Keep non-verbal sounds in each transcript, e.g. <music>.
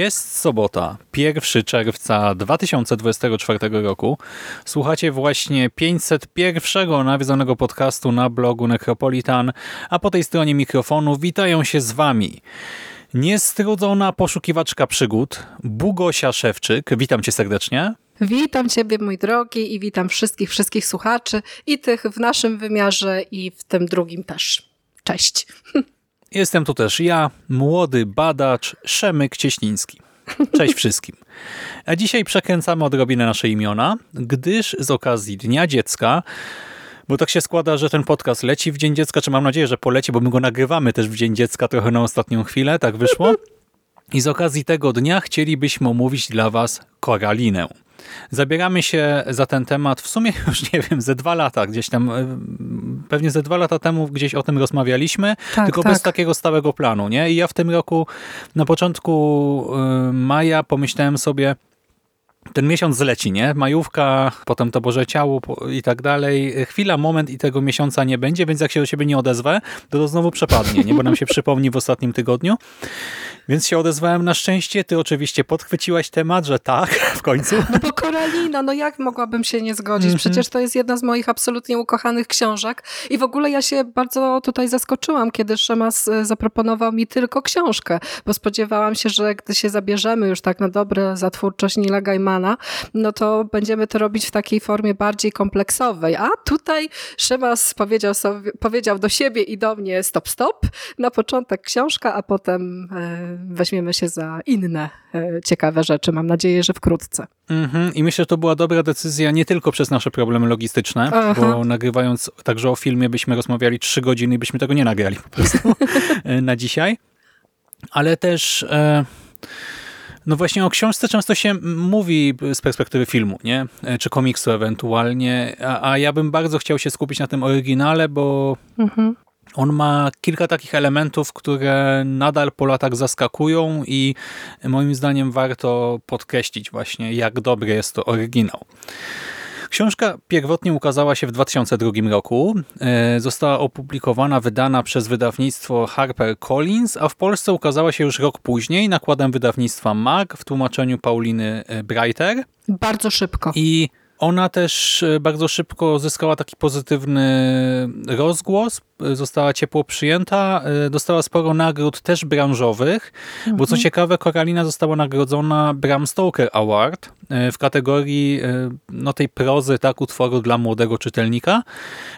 Jest sobota, 1 czerwca 2024 roku. Słuchacie właśnie 501 nawiedzonego podcastu na blogu Necropolitan, a po tej stronie mikrofonu witają się z Wami niestrudzona poszukiwaczka przygód, Bugosia Szewczyk. Witam Cię serdecznie. Witam Ciebie, mój drogi, i witam wszystkich, wszystkich słuchaczy, i tych w naszym wymiarze, i w tym drugim też. Cześć. <laughs> Jestem tu też ja, młody badacz Szemyk Cieśliński. Cześć wszystkim. A dzisiaj przekręcamy odrobinę nasze imiona, gdyż z okazji Dnia Dziecka, bo tak się składa, że ten podcast leci w Dzień Dziecka, czy mam nadzieję, że poleci, bo my go nagrywamy też w Dzień Dziecka trochę na ostatnią chwilę, tak wyszło. <laughs> I z okazji tego dnia chcielibyśmy omówić dla Was Koralinę. Zabieramy się za ten temat w sumie <laughs> już nie wiem, ze dwa lata, gdzieś tam, e, pewnie ze dwa lata temu gdzieś o tym rozmawialiśmy, tak, tylko tak. bez takiego stałego planu, nie? I ja w tym roku, na początku e, maja pomyślałem sobie, ten miesiąc zleci, nie? Majówka, potem to Boże Ciało i tak dalej. Chwila, moment i tego miesiąca nie będzie, więc jak się do siebie nie odezwę, to to znowu przepadnie, nie? Bo nam się przypomni w ostatnim tygodniu. Więc się odezwałem na szczęście. Ty oczywiście podchwyciłaś temat, że tak, <laughs> w końcu. No bo Koralina, no jak mogłabym się nie zgodzić? Mhm. Przecież to jest jedna z moich absolutnie ukochanych książek i w ogóle ja się bardzo tutaj zaskoczyłam, kiedy Szymas e, zaproponował mi tylko książkę, bo spodziewałam się, że gdy się zabierzemy już tak na dobre za twórczość Nila Gaimana, no to będziemy to robić w takiej formie bardziej kompleksowej, a tutaj Szymas powiedział, sobie, powiedział do siebie i do mnie stop, stop, na początek książka, a potem e, weźmiemy się za inne e, ciekawe rzeczy. Mam nadzieję, że wkrótce. Mhm. I myślę, że to była dobra decyzja nie tylko przez nasze problemy logistyczne, Aha. bo nagrywając także o filmie byśmy rozmawiali trzy godziny i byśmy tego nie nagrali po prostu <laughs> e, na dzisiaj, ale też... E no właśnie o książce często się mówi z perspektywy filmu, nie? E, Czy komiksu ewentualnie, a, a ja bym bardzo chciał się skupić na tym oryginale, bo Mhm. on ma kilka takich elementów, które nadal po latach zaskakują i moim zdaniem warto podkreślić właśnie, jak dobry jest to oryginał. Książka pierwotnie ukazała się w 2002 roku. E, Została opublikowana, wydana przez wydawnictwo HarperCollins, a w Polsce ukazała się już rok później nakładem wydawnictwa MAG w tłumaczeniu Pauliny e, Breiter. Bardzo szybko. I ona też e, bardzo szybko zyskała taki pozytywny rozgłos, e, została ciepło przyjęta, e, dostała sporo nagród też branżowych, bo co ciekawe Koralina została nagrodzona Bram Stoker Award w kategorii no, tej prozy, tak, utworu dla młodego czytelnika,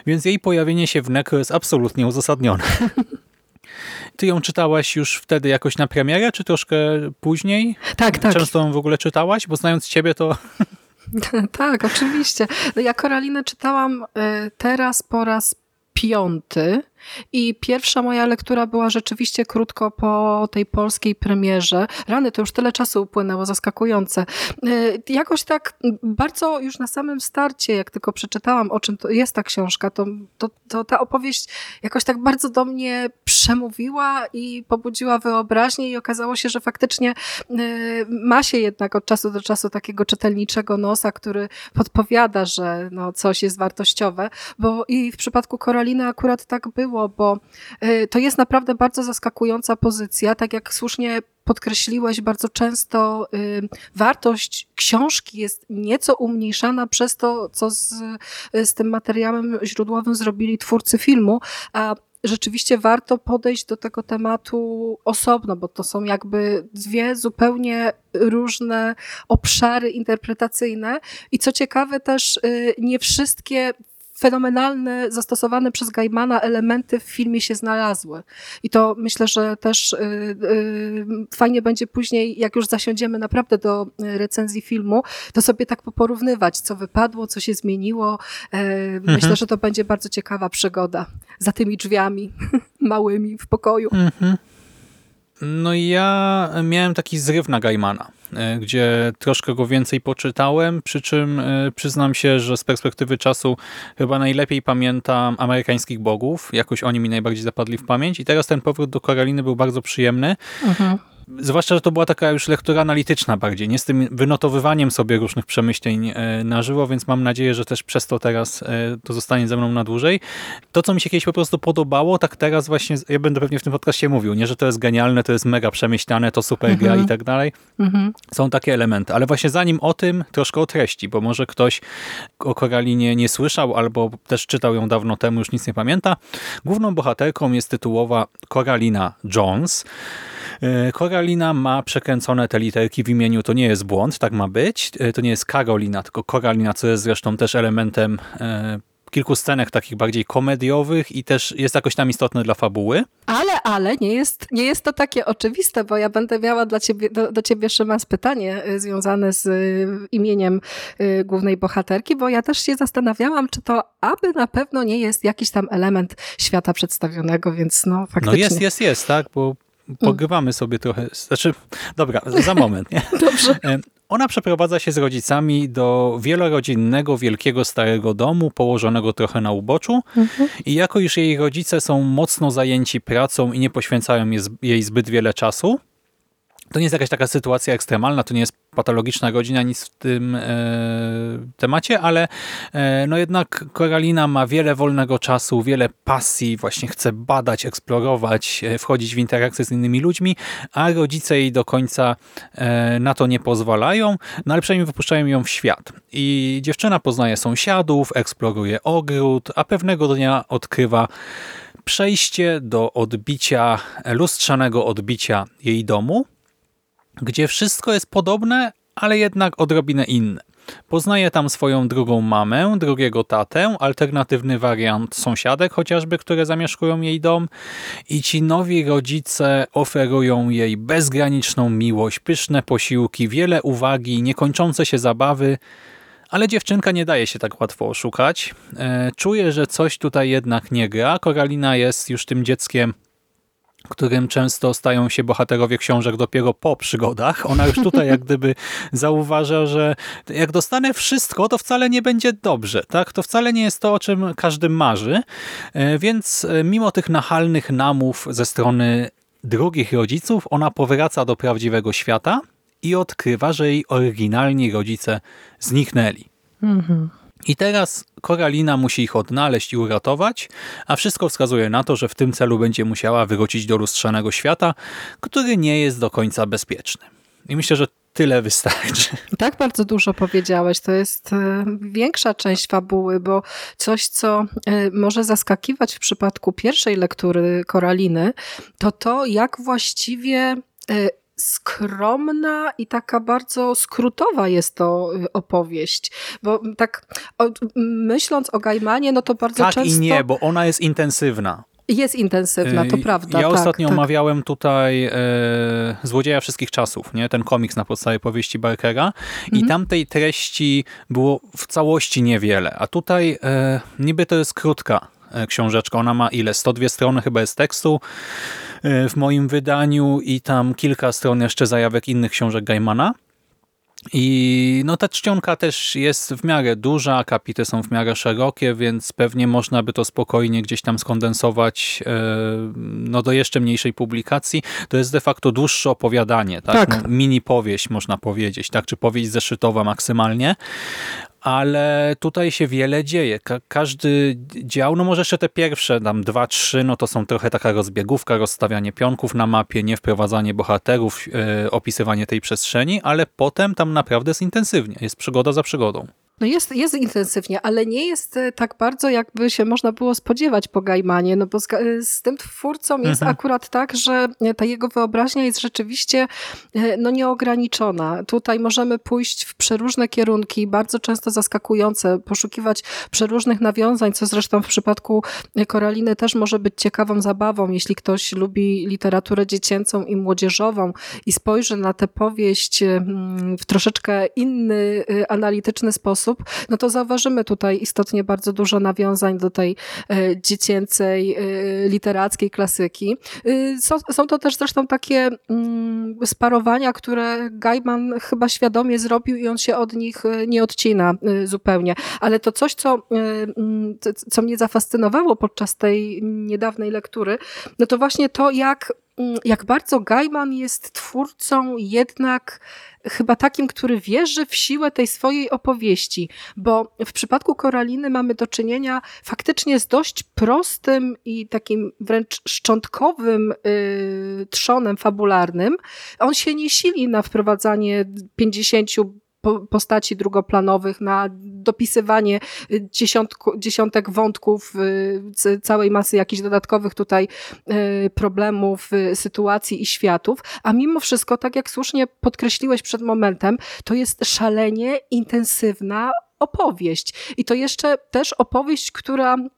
więc jej pojawienie się w Necro jest absolutnie uzasadnione. <laughs> Ty ją czytałaś już wtedy jakoś na premierę, czy troszkę później? Tak, tak. Często ją w ogóle czytałaś? Bo znając ciebie, to <laughs> <laughs> Tak, oczywiście. No ja Koralinę czytałam y, teraz po raz piąty i pierwsza moja lektura była rzeczywiście krótko po tej polskiej premierze. Rany, to już tyle czasu upłynęło, zaskakujące. Y, Jakoś tak bardzo już na samym starcie, jak tylko przeczytałam, o czym to jest ta książka, to, to, to ta opowieść jakoś tak bardzo do mnie przemówiła i pobudziła wyobraźnię i okazało się, że faktycznie y, ma się jednak od czasu do czasu takiego czytelniczego nosa, który podpowiada, że no, coś jest wartościowe, bo i w przypadku Koraliny akurat tak było, bo y, to jest naprawdę bardzo zaskakująca pozycja, tak jak słusznie podkreśliłeś, bardzo często y, wartość książki jest nieco umniejszana przez to, co z, z tym materiałem źródłowym zrobili twórcy filmu, a rzeczywiście warto podejść do tego tematu osobno, bo to są jakby dwie zupełnie różne obszary interpretacyjne. I co ciekawe też nie wszystkie fenomenalne, zastosowane przez Gaimana elementy w filmie się znalazły. I to myślę, że też y, y, fajnie będzie później, jak już zasiądziemy naprawdę do recenzji filmu, to sobie tak poporównywać, co wypadło, co się zmieniło. E, Mhm. Myślę, że to będzie bardzo ciekawa przygoda za tymi drzwiami <laughs> małymi w pokoju. Mhm. No ja miałem taki zryw na Gaimana, e, gdzie troszkę go więcej poczytałem, przy czym e, przyznam się, że z perspektywy czasu chyba najlepiej pamiętam amerykańskich bogów, jakoś oni mi najbardziej zapadli w pamięć i teraz ten powrót do Koraliny był bardzo przyjemny. Mhm. Zwłaszcza, że to była taka już lektura analityczna bardziej, nie z tym wynotowywaniem sobie różnych przemyśleń e, na żywo, więc mam nadzieję, że też przez to teraz e, to zostanie ze mną na dłużej. To, co mi się kiedyś po prostu podobało, tak teraz właśnie, ja będę pewnie w tym podcaście mówił, nie, że to jest genialne, to jest mega przemyślane, to super gra Mhm. i tak dalej. Mhm. Są takie elementy, ale właśnie zanim o tym, troszkę o treści, bo może ktoś o Koralinie nie słyszał, albo też czytał ją dawno temu, już nic nie pamięta. Główną bohaterką jest tytułowa Koralina Jones. E, Koralina ma przekręcone te literki w imieniu, to nie jest błąd, tak ma być. E, To nie jest Karolina, tylko Koralina, co jest zresztą też elementem e, kilku scenek takich bardziej komediowych i też jest jakoś tam istotne dla fabuły. Ale, ale nie jest, nie jest to takie oczywiste, bo ja będę miała dla ciebie, do, do ciebie, Szymas, pytanie związane z imieniem głównej bohaterki, bo ja też się zastanawiałam, czy to aby na pewno nie jest jakiś tam element świata przedstawionego, więc no No faktycznie. jest, jest, jest, tak, bo pogrywamy sobie trochę, znaczy, dobra, za moment, nie? <laughs> Dobrze. E, Ona przeprowadza się z rodzicami do wielorodzinnego, wielkiego, starego domu, położonego trochę na uboczu i jako iż jej rodzice są mocno zajęci pracą i nie poświęcają je- jej zbyt wiele czasu, to nie jest jakaś taka sytuacja ekstremalna, to nie jest patologiczna godzina, nic w tym e, temacie, ale e, no jednak Koralina ma wiele wolnego czasu, wiele pasji, właśnie chce badać, eksplorować, e, wchodzić w interakcje z innymi ludźmi, a rodzice jej do końca e, na to nie pozwalają, no ale przynajmniej wypuszczają ją w świat. I dziewczyna poznaje sąsiadów, eksploruje ogród, a pewnego dnia odkrywa przejście do odbicia, lustrzanego odbicia jej domu, gdzie wszystko jest podobne, ale jednak odrobinę inne. Poznaje tam swoją drugą mamę, drugiego tatę, alternatywny wariant sąsiadek chociażby, które zamieszkują jej dom i ci nowi rodzice oferują jej bezgraniczną miłość, pyszne posiłki, wiele uwagi, niekończące się zabawy, ale dziewczynka nie daje się tak łatwo oszukać. E, Czuje, że coś tutaj jednak nie gra. Koralina jest już tym dzieckiem, którym często stają się bohaterowie książek dopiero po przygodach. Ona już tutaj jak gdyby zauważa, że jak dostanę wszystko, to wcale nie będzie dobrze. Tak? To wcale nie jest to, o czym każdy marzy. E, Więc e, mimo tych nachalnych namów ze strony drugich rodziców, ona powraca do prawdziwego świata i odkrywa, że jej oryginalni rodzice zniknęli. I teraz Koralina musi ich odnaleźć i uratować, a wszystko wskazuje na to, że w tym celu będzie musiała wrócić do lustrzanego świata, który nie jest do końca bezpieczny. I myślę, że tyle wystarczy. Tak bardzo dużo powiedziałeś. To jest e, większa część fabuły, bo coś, co e, może zaskakiwać w przypadku pierwszej lektury Koraliny, to to, jak właściwie e, skromna i taka bardzo skrótowa jest to e, opowieść. Bo tak o, myśląc o Gaimanie, no to bardzo tak często i nie, bo ona jest intensywna. jest intensywna, to Yy, prawda. Ja tak, ostatnio tak. omawiałem tutaj e, Złodzieja Wszystkich Czasów, nie? ten komiks na podstawie powieści Barkera i Mhm. tamtej treści było w całości niewiele, a tutaj e, niby to jest krótka e, książeczka, ona ma ile? 102 strony chyba jest tekstu w moim wydaniu i tam kilka stron jeszcze zajawek innych książek Gaimana. I no ta czcionka też jest w miarę duża, kapity są w miarę szerokie, więc pewnie można by to spokojnie gdzieś tam skondensować e, no do jeszcze mniejszej publikacji. To jest de facto dłuższe opowiadanie, tak? Tak. No, mini powieść można powiedzieć, tak? Czy powieść zeszytowa maksymalnie. Ale tutaj się wiele dzieje. Ka każdy dział, no może jeszcze te pierwsze, tam dwa, trzy, no to są trochę taka rozbiegówka, rozstawianie pionków na mapie, nie wprowadzanie bohaterów, e, opisywanie tej przestrzeni, ale potem tam naprawdę jest intensywnie, jest przygoda za przygodą. No jest, jest intensywnie, ale nie jest e, tak bardzo, jakby się można było spodziewać po Gajmanie, no bo z, e, z tym twórcą jest Mhm. akurat tak, że ta jego wyobraźnia jest rzeczywiście e, no, nieograniczona. Tutaj możemy pójść w przeróżne kierunki, bardzo często zaskakujące, poszukiwać przeróżnych nawiązań, co zresztą w przypadku Koraliny też może być ciekawą zabawą, jeśli ktoś lubi literaturę dziecięcą i młodzieżową i spojrzy na tę powieść mm, w troszeczkę inny, analityczny sposób, no to zauważymy tutaj istotnie bardzo dużo nawiązań do tej e, dziecięcej, e, literackiej klasyki. Y, Są, są to też zresztą takie mm, sparowania, które Gaiman chyba świadomie zrobił i on się od nich e, nie odcina zupełnie. Ale to coś, co, mm, co mnie zafascynowało podczas tej niedawnej lektury, no to właśnie to, jak, mm, jak bardzo Gaiman jest twórcą jednak chyba takim, który wierzy w siłę tej swojej opowieści, bo w przypadku Koraliny mamy do czynienia faktycznie z dość prostym i takim wręcz szczątkowym y, trzonem fabularnym. On się nie sili na wprowadzanie 50 po- postaci drugoplanowych, na dopisywanie y, dziesiątku, dziesiątek wątków, y, całej masy jakichś dodatkowych tutaj y, problemów, sytuacji i światów, a mimo wszystko, tak jak słusznie podkreśliłeś przed momentem, to jest szalenie intensywna opowieść. I to jeszcze też opowieść, która mm,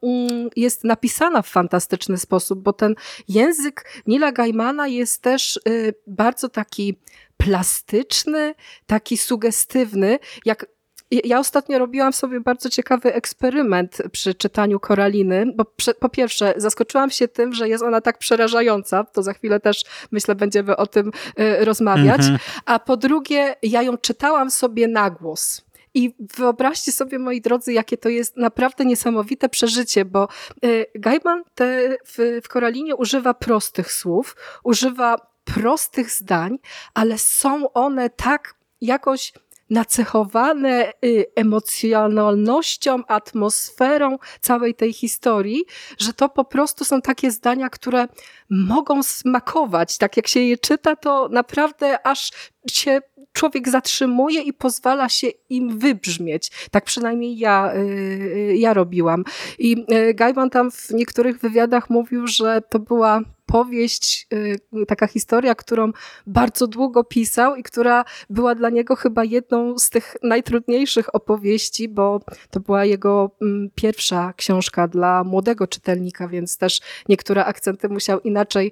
jest napisana w fantastyczny sposób, bo ten język Nila Gaimana jest też bardzo taki plastyczny, taki sugestywny, jak ja- ostatnio robiłam sobie bardzo ciekawy eksperyment przy czytaniu Koraliny, bo po pierwsze zaskoczyłam się tym, że jest ona tak przerażająca, to za chwilę też myślę będziemy o tym y, rozmawiać, Mhm. a po drugie ja ją czytałam sobie na głos. I wyobraźcie sobie, moi drodzy, jakie to jest naprawdę niesamowite przeżycie, bo y, Gaiman te, w, w Koralinie używa prostych słów, używa prostych zdań, ale są one tak jakoś nacechowane y, emocjonalnością, atmosferą całej tej historii, że to po prostu są takie zdania, które mogą smakować. Tak jak się je czyta, to naprawdę aż się człowiek zatrzymuje i pozwala się im wybrzmieć. Tak przynajmniej ja, y, ja robiłam. I y, Gaiman tam w niektórych wywiadach mówił, że to była powieść, y, taka historia, którą bardzo długo pisał i która była dla niego chyba jedną z tych najtrudniejszych opowieści, bo to była jego mm, pierwsza książka dla młodego czytelnika, więc też niektóre akcenty musiał inaczej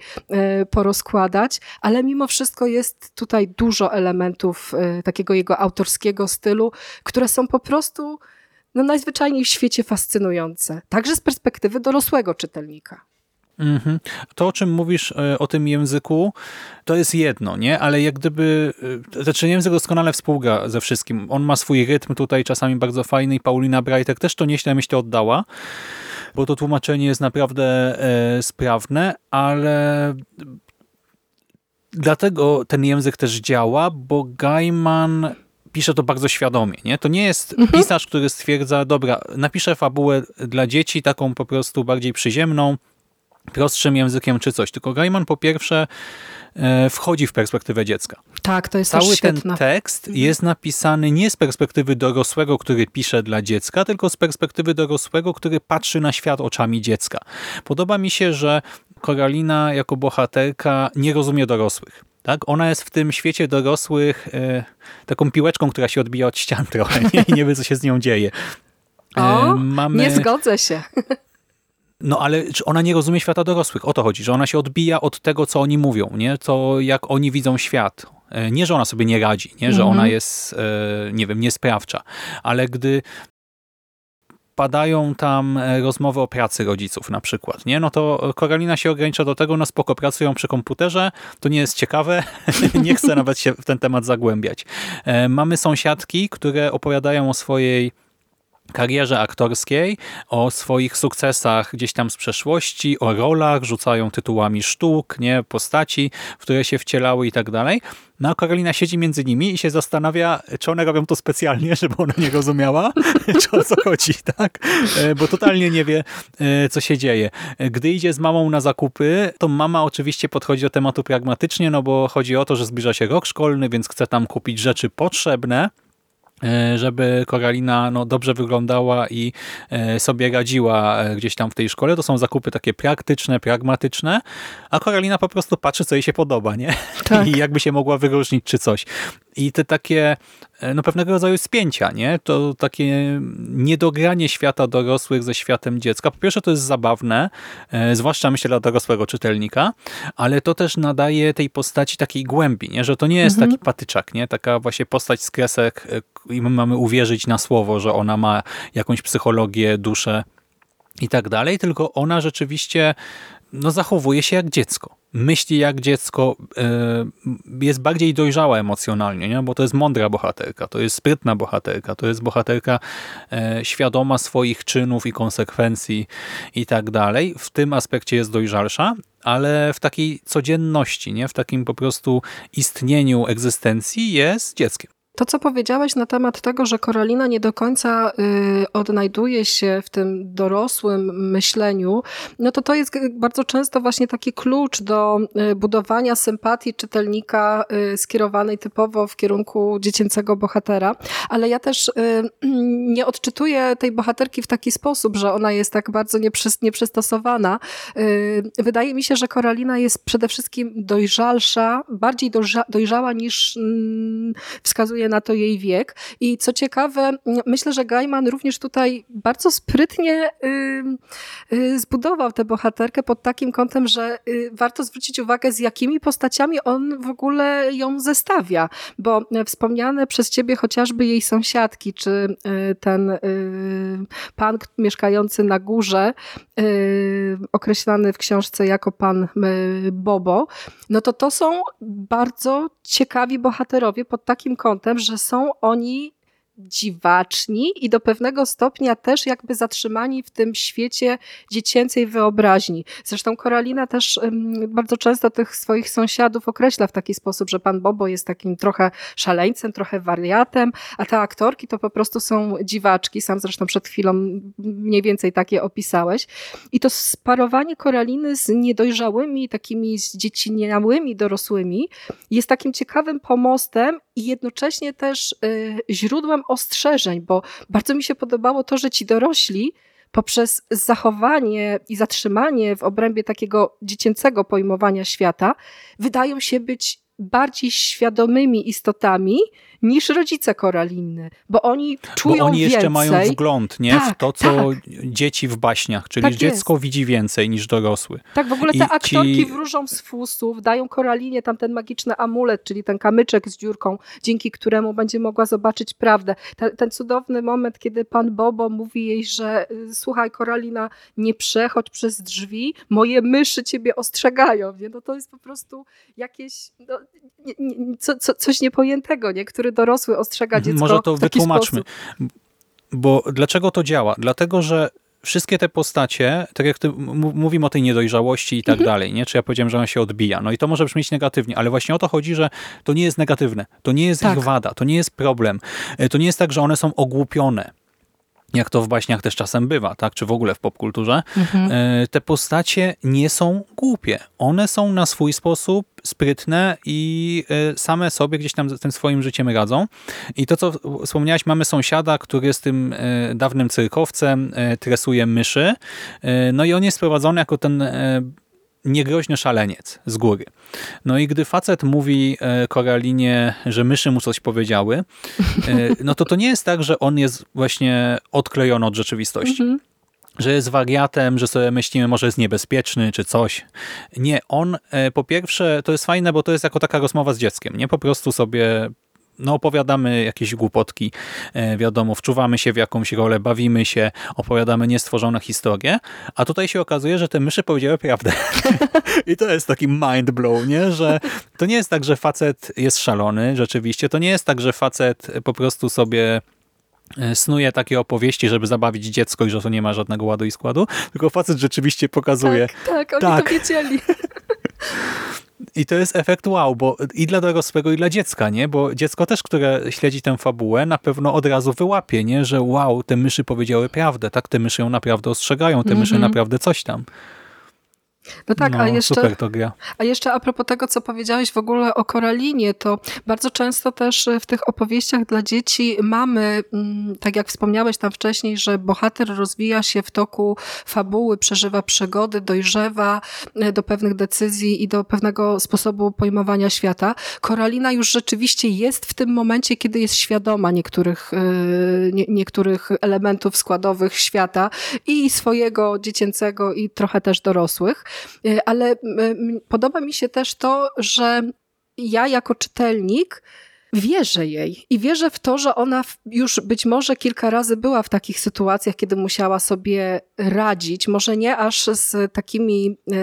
y, porozkładać, ale mimo wszystko jest tutaj dużo elementów y, takiego jego autorskiego stylu, które są po prostu no, najzwyczajniej w świecie fascynujące, także z perspektywy dorosłego czytelnika. Mhm. To, o czym mówisz e, o tym języku, to jest jedno, nie? Ale jak gdyby, e, znaczy język doskonale współgra ze wszystkim. On ma swój rytm tutaj czasami bardzo fajny i Paulina Breiter też to nieźle myślę oddała, bo to tłumaczenie jest naprawdę e, sprawne, ale dlatego ten język też działa, bo Gaiman pisze to bardzo świadomie. Nie? To nie jest pisarz, który stwierdza, dobra, napiszę fabułę dla dzieci, taką po prostu bardziej przyziemną, prostszym językiem czy coś. Tylko Gaiman po pierwsze e, wchodzi w perspektywę dziecka. Tak, to jest Cały ten tekst jest napisany nie z perspektywy dorosłego, który pisze dla dziecka, tylko z perspektywy dorosłego, który patrzy na świat oczami dziecka. Podoba mi się, że Koralina jako bohaterka nie rozumie dorosłych. Tak? Ona jest w tym świecie dorosłych e, taką piłeczką, która się odbija od ścian trochę <laughs> nie? i nie wie, co się z nią dzieje. E, O, mamy... Nie zgodzę się. <laughs> No ale ona nie rozumie świata dorosłych? O to chodzi, że ona się odbija od tego, co oni mówią, nie? To jak oni widzą świat. E, Nie, że ona sobie nie radzi, nie? że Mhm. ona jest, e, nie wiem, niesprawcza, ale gdy padają tam e, rozmowy o pracy rodziców na przykład, nie? no to Koralina się ogranicza do tego, no spoko, pracują przy komputerze, to nie jest ciekawe, <laughs> nie chcę nawet się w ten temat zagłębiać. Mamy sąsiadki, które opowiadają o swojej karierze aktorskiej, o swoich sukcesach gdzieś tam z przeszłości, o rolach, rzucają tytułami sztuk, nie, postaci, w które się wcielały i tak dalej. No a Karolina siedzi między nimi i się zastanawia, czy one robią to specjalnie, <laughs> żeby ona nie rozumiała, <laughs> czy o co chodzi, <laughs> tak? E, Bo totalnie nie wie, e, co się dzieje. E, Gdy idzie z mamą na zakupy, to mama oczywiście podchodzi do tematu pragmatycznie, no bo chodzi o to, że zbliża się rok szkolny, więc chce tam kupić rzeczy potrzebne, żeby Koralina no, dobrze wyglądała i e, sobie radziła e, gdzieś tam w tej szkole. To są zakupy takie praktyczne, pragmatyczne, a Koralina po prostu patrzy, co jej się podoba, nie? Tak. I jakby się mogła wyróżnić, czy coś. I te takie no pewnego rodzaju spięcia, nie? To takie niedogranie świata dorosłych ze światem dziecka. Po pierwsze to jest zabawne, zwłaszcza myślę dla dorosłego czytelnika, ale to też nadaje tej postaci takiej głębi, nie? Że to nie jest Mhm. taki patyczak, nie? Taka właśnie postać z kresek i my mamy uwierzyć na słowo, że ona ma jakąś psychologię, duszę i tak dalej, tylko ona rzeczywiście no, zachowuje się jak dziecko. Myśli jak dziecko, yy, jest bardziej dojrzała emocjonalnie, nie? bo to jest mądra bohaterka, to jest sprytna bohaterka, to jest bohaterka yy, świadoma swoich czynów i konsekwencji i tak dalej. W tym aspekcie jest dojrzalsza, ale w takiej codzienności, nie? w takim po prostu istnieniu egzystencji jest dzieckiem. To, co powiedziałeś na temat tego, że Koralina nie do końca y, odnajduje się w tym dorosłym myśleniu, no to to jest bardzo często właśnie taki klucz do y, budowania sympatii czytelnika y, skierowanej typowo w kierunku dziecięcego bohatera. Ale ja też <clears throat> nie odczytuję tej bohaterki w taki sposób, że ona jest tak bardzo nieprzy, nieprzystosowana. Wydaje mi się, że Koralina jest przede wszystkim dojrzalsza, bardziej dojrza, dojrzała niż mm, wskazuje na to jej wiek. I co ciekawe, myślę, że Gaiman również tutaj bardzo sprytnie y, zbudował tę bohaterkę pod takim kątem, że y, warto zwrócić uwagę, z jakimi postaciami on w ogóle ją zestawia, bo wspomniane przez ciebie chociażby jej sąsiadki, czy y, ten y, pan mieszkający na górze, określany w książce jako pan Bobo, no to to są bardzo ciekawi bohaterowie pod takim kątem, że są oni dziwaczni i do pewnego stopnia też jakby zatrzymani w tym świecie dziecięcej wyobraźni. Zresztą Koralina też bardzo często tych swoich sąsiadów określa w taki sposób, że pan Bobo jest takim trochę szaleńcem, trochę wariatem, a te aktorki to po prostu są dziwaczki. Sam zresztą przed chwilą mniej więcej takie opisałeś. I to sparowanie Koraliny z niedojrzałymi, takimi zdzieciniałymi dorosłymi jest takim ciekawym pomostem i jednocześnie też y, źródłem ostrzeżeń, bo bardzo mi się podobało to, że ci dorośli poprzez zachowanie i zatrzymanie w obrębie takiego dziecięcego pojmowania świata wydają się być bardziej świadomymi istotami niż rodzice Koraliny, bo oni czują Bo oni jeszcze więcej. mają wgląd nie? Tak, w to, co tak. dzieci w baśniach, czyli Tak dziecko widzi więcej niż dorosły. Tak, w ogóle te I aktorki ci- wróżą z fusów, dają Koralinie tam ten magiczny amulet, czyli ten kamyczek z dziurką, dzięki któremu będzie mogła zobaczyć prawdę. Ten, ten cudowny moment, kiedy pan Bobo mówi jej, że y, słuchaj Koralina, nie przechodź przez drzwi, moje myszy ciebie ostrzegają. Nie? No to jest po prostu jakieś no, nie, nie, co, co, coś niepojętego, nie? który dorosły ostrzega dziecko Może to w taki wytłumaczmy. sposób. Bo dlaczego to działa? Dlatego, że wszystkie te postacie, tak jak ty, mówimy o tej niedojrzałości i tak Mhm. dalej, nie? Czy ja powiedziałem, że ona się odbija. No i to może brzmieć negatywnie, ale właśnie o to chodzi, że to nie jest negatywne. To nie jest Tak. ich wada, to nie jest problem. E, To nie jest tak, że one są ogłupione. Jak to w baśniach też czasem bywa, tak? Czy w ogóle w popkulturze. Mhm. E, Te postacie nie są głupie. One są na swój sposób sprytne i e, same sobie gdzieś tam z tym swoim życiem radzą. I to, co wspomniałaś, mamy sąsiada, który jest tym e, dawnym cyrkowcem, tresuje myszy. No i on jest sprowadzony jako ten niegroźny szaleniec z góry. No i gdy facet mówi e, Koralinie, że myszy mu coś powiedziały, e, no to to nie jest tak, że on jest właśnie odklejony od rzeczywistości Mhm. że jest wariatem, że sobie myślimy, może jest niebezpieczny, czy coś. Nie, on e, po pierwsze, to jest fajne, bo to jest jako taka rozmowa z dzieckiem, nie? Po prostu sobie no, opowiadamy jakieś głupotki, e, wiadomo, wczuwamy się w jakąś rolę, bawimy się, opowiadamy niestworzone historie, a tutaj się okazuje, że te myszy powiedziały prawdę. <laughs> I to jest taki mind blow, nie? Że to nie jest tak, że facet jest szalony, rzeczywiście, to nie jest tak, że facet po prostu sobie e, snuje takie opowieści, żeby zabawić dziecko i że to nie ma żadnego ładu i składu, tylko facet rzeczywiście pokazuje. Tak, tak, oni Tak. to wiedzieli. <laughs> I to jest efekt wow, bo i dla dorosłego, i dla dziecka, nie? Bo dziecko też, które śledzi tę fabułę, na pewno od razu wyłapie, nie? Że wow, te myszy powiedziały prawdę, tak? Te myszy ją naprawdę ostrzegają, te myszy Mhm. naprawdę coś tam. No tak, no, a jeszcze, super to gra. a jeszcze a propos tego, co powiedziałeś w ogóle o Koralinie, to bardzo często też w tych opowieściach dla dzieci mamy, mm, tak jak wspomniałeś tam wcześniej, że bohater rozwija się w toku fabuły, przeżywa przygody, dojrzewa e, do pewnych decyzji i do pewnego sposobu pojmowania świata. Koralina już rzeczywiście jest w tym momencie, kiedy jest świadoma niektórych, e, nie, niektórych elementów składowych świata i swojego dziecięcego i trochę też dorosłych. E, ale podoba mi się też to, że ja jako czytelnik wierzę jej i wierzę w to, że ona już być może kilka razy była w takich sytuacjach, kiedy musiała sobie radzić, może nie aż z takimi e,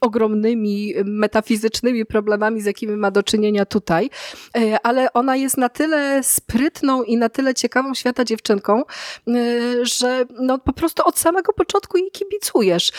ogromnymi metafizycznymi problemami, z jakimi ma do czynienia tutaj, e, ale ona jest na tyle sprytną i na tyle ciekawą świata dziewczynką, e, że no po prostu od samego początku jej kibicujesz.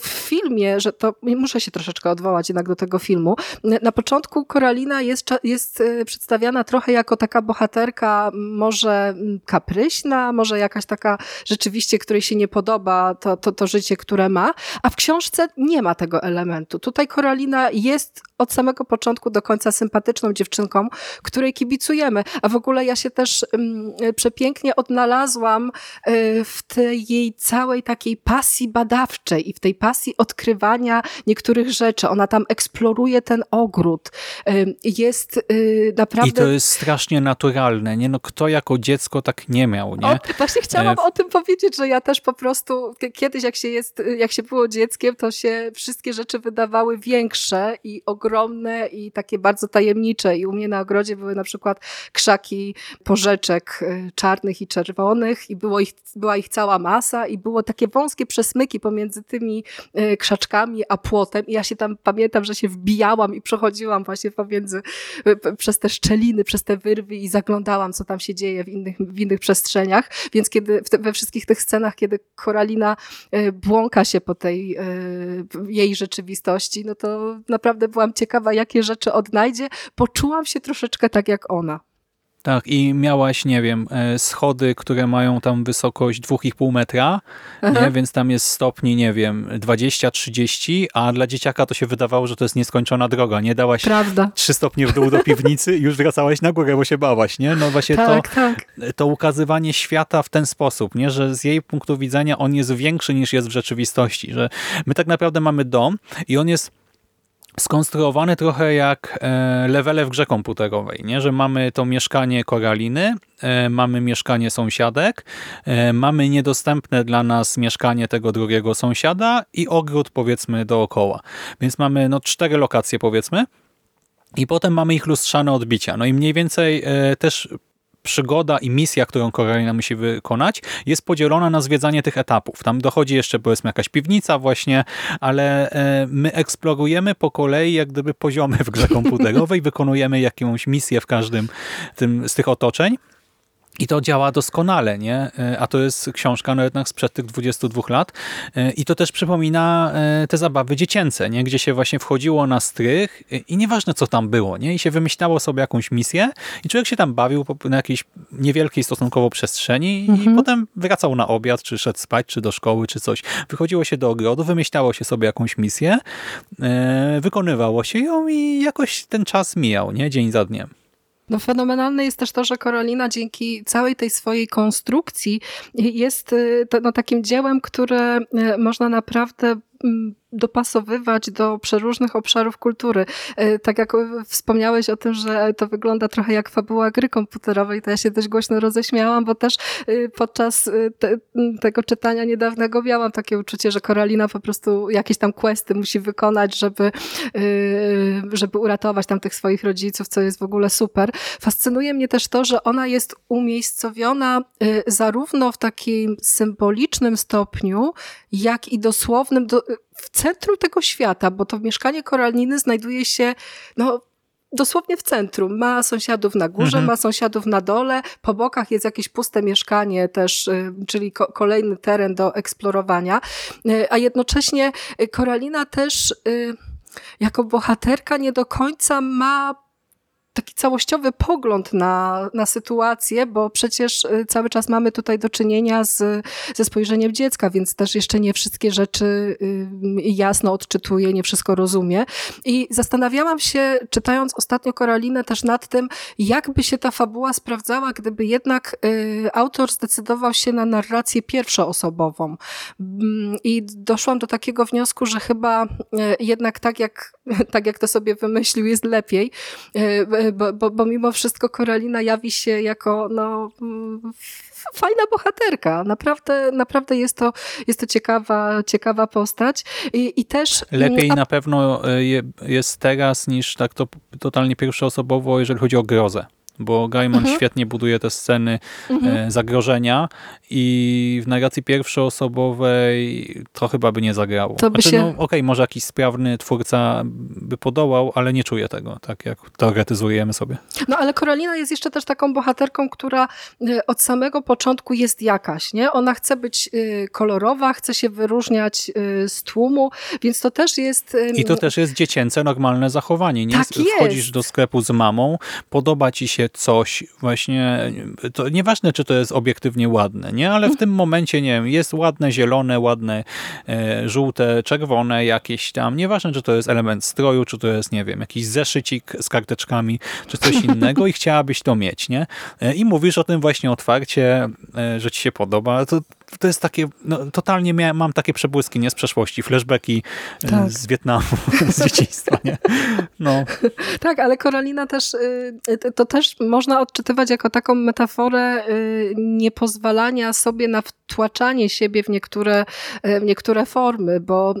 W filmie, że to muszę się troszeczkę odwołać jednak do tego filmu, na początku Koralina jest, jest przedstawiana przedstawiana trochę jako taka bohaterka może kapryśna, może jakaś taka rzeczywiście, której się nie podoba to, to, to życie, które ma, a w książce nie ma tego elementu. Tutaj Koralina jest od samego początku do końca sympatyczną dziewczynką, której kibicujemy. A w ogóle ja się też um, przepięknie odnalazłam y, w tej jej całej takiej pasji badawczej i w tej pasji odkrywania niektórych rzeczy. Ona tam eksploruje ten ogród. Y, jest y, naprawdę to jest strasznie naturalne, nie? No kto jako dziecko tak nie miał, nie? O, właśnie chciałam e... o tym powiedzieć, że ja też po prostu kiedyś jak się jest, jak się było dzieckiem, to się wszystkie rzeczy wydawały większe i ogromne i takie bardzo tajemnicze i u mnie na ogrodzie były na przykład krzaki porzeczek e, czarnych i czerwonych i było ich, była ich cała masa i było takie wąskie przesmyki pomiędzy tymi e, krzaczkami a płotem i ja się tam pamiętam, że się wbijałam i przechodziłam właśnie pomiędzy przez te szczeliny przez te wyrwy i zaglądałam, co tam się dzieje w innych, w innych przestrzeniach. Więc kiedy te, we wszystkich tych scenach, kiedy Koralina e, błąka się po tej e, jej rzeczywistości, no to naprawdę byłam ciekawa, jakie rzeczy odnajdzie. Poczułam się troszeczkę tak jak ona. Tak, i miałaś, nie wiem, e, schody, które mają tam wysokość 2,5 metra, nie? więc tam jest stopni, nie wiem, 20-30, a dla dzieciaka to się wydawało, że to jest nieskończona droga. Nie dałaś Prawda. 3 stopnie w dół do piwnicy i już wracałaś na górę, bo się bałaś, nie? No właśnie tak, to, tak. to ukazywanie świata w ten sposób, nie? że z jej punktu widzenia on jest większy niż jest w rzeczywistości, że my tak naprawdę mamy dom i on jest skonstruowany trochę jak e, levele w grze komputerowej, nie? że mamy to mieszkanie Koraliny, e, mamy mieszkanie sąsiadek, e, mamy niedostępne dla nas mieszkanie tego drugiego sąsiada i ogród powiedzmy dookoła. Więc mamy no cztery lokacje powiedzmy i potem mamy ich lustrzane odbicia. No i mniej więcej też przygoda i misja, którą Koralina musi wykonać, jest podzielona na zwiedzanie tych etapów. Tam dochodzi jeszcze powiedzmy jakaś piwnica właśnie, ale e, my eksplorujemy po kolei jak gdyby poziomy w grze komputerowej, <laughs> wykonujemy jakąś misję w każdym tym, z tych otoczeń. I to działa doskonale, nie? E, a to jest książka no jednak sprzed tych 22 lat. E, I to też przypomina e, te zabawy dziecięce, nie? Gdzie się właśnie wchodziło na strych i nieważne co tam było, nie? I się wymyślało sobie jakąś misję i człowiek się tam bawił na jakiejś niewielkiej stosunkowo przestrzeni mhm. i potem wracał na obiad, czy szedł spać, czy do szkoły, czy coś. Wychodziło się do ogrodu, wymyślało się sobie jakąś misję, wykonywało się ją i jakoś ten czas mijał, nie? Dzień za dniem. No fenomenalne jest też to, że Karolina dzięki całej tej swojej konstrukcji jest y, no, takim dziełem, które y, można naprawdę dopasowywać do przeróżnych obszarów kultury. E, tak jak wspomniałeś o tym, że to wygląda trochę jak fabuła gry komputerowej, to ja się dość głośno roześmiałam, bo też e, podczas e, te, tego czytania niedawnego miałam takie uczucie, że Koralina po prostu jakieś tam questy musi wykonać, żeby, żeby uratować tam tych swoich rodziców, co jest w ogóle super. Fascynuje mnie też to, że ona jest umiejscowiona zarówno w takim symbolicznym stopniu, jak i dosłownym, do, w centrum tego świata, bo to mieszkanie koralniny znajduje się no, dosłownie w centrum. Ma sąsiadów na górze, mhm. ma sąsiadów na dole, po bokach jest jakieś puste mieszkanie też, y, czyli ko kolejny teren do eksplorowania, y, a jednocześnie Koralina też y, jako bohaterka nie do końca ma taki całościowy pogląd na, na sytuację, bo przecież y, cały czas mamy tutaj do czynienia z, ze spojrzeniem dziecka, więc też jeszcze nie wszystkie rzeczy y, jasno odczytuje, nie wszystko rozumie. I zastanawiałam się, czytając ostatnio Koralinę, też nad tym, jakby się ta fabuła sprawdzała, gdyby jednak y, autor zdecydował się na narrację pierwszoosobową. Mm, I doszłam do takiego wniosku, że chyba jednak tak jak, <laughs> tak jak to sobie wymyślił, jest lepiej bo, bo, bo mimo wszystko Koralina jawi się jako no, fajna bohaterka. Naprawdę, naprawdę jest to, jest to ciekawa, ciekawa postać. I, i też... Lepiej a... na pewno e, jest teraz niż tak to totalnie pierwszoosobowo, jeżeli chodzi o grozę bo Gaiman mhm. świetnie buduje te sceny mhm. E, zagrożenia i w narracji pierwszoosobowej to chyba by nie zagrało. To by znaczy, się... no, Okej, okay, może jakiś sprawny twórca by podołał, ale nie czuję tego, tak jak teoretyzujemy sobie. No ale Koralina jest jeszcze też taką bohaterką, która e, od samego początku jest jakaś, nie? Ona chce być e, kolorowa, chce się wyróżniać z tłumu, więc to też jest... I to też jest dziecięce, normalne zachowanie, nie? Tak Wchodzisz jest. do sklepu z mamą, podoba ci się coś właśnie, to nieważne czy to jest obiektywnie ładne, nie? ale w tym momencie, nie wiem, jest ładne zielone, ładne e, żółte, czerwone jakieś tam, nieważne czy to jest element stroju, czy to jest, nie wiem, jakiś zeszycik z karteczkami, czy coś <laughs> innego i chciałabyś to mieć, nie? E, I mówisz o tym właśnie otwarcie, e, że ci się podoba, to to jest takie, no, totalnie miałem, mam takie przebłyski, nie, z przeszłości, flashbacki e, tak. z Wietnamu, z <laughs> dzieciństwa, nie? No. Tak, ale Koralina też, y, to też można odczytywać jako taką metaforę y, niepozwalania sobie na wtłaczanie siebie w niektóre, y, w niektóre formy, bo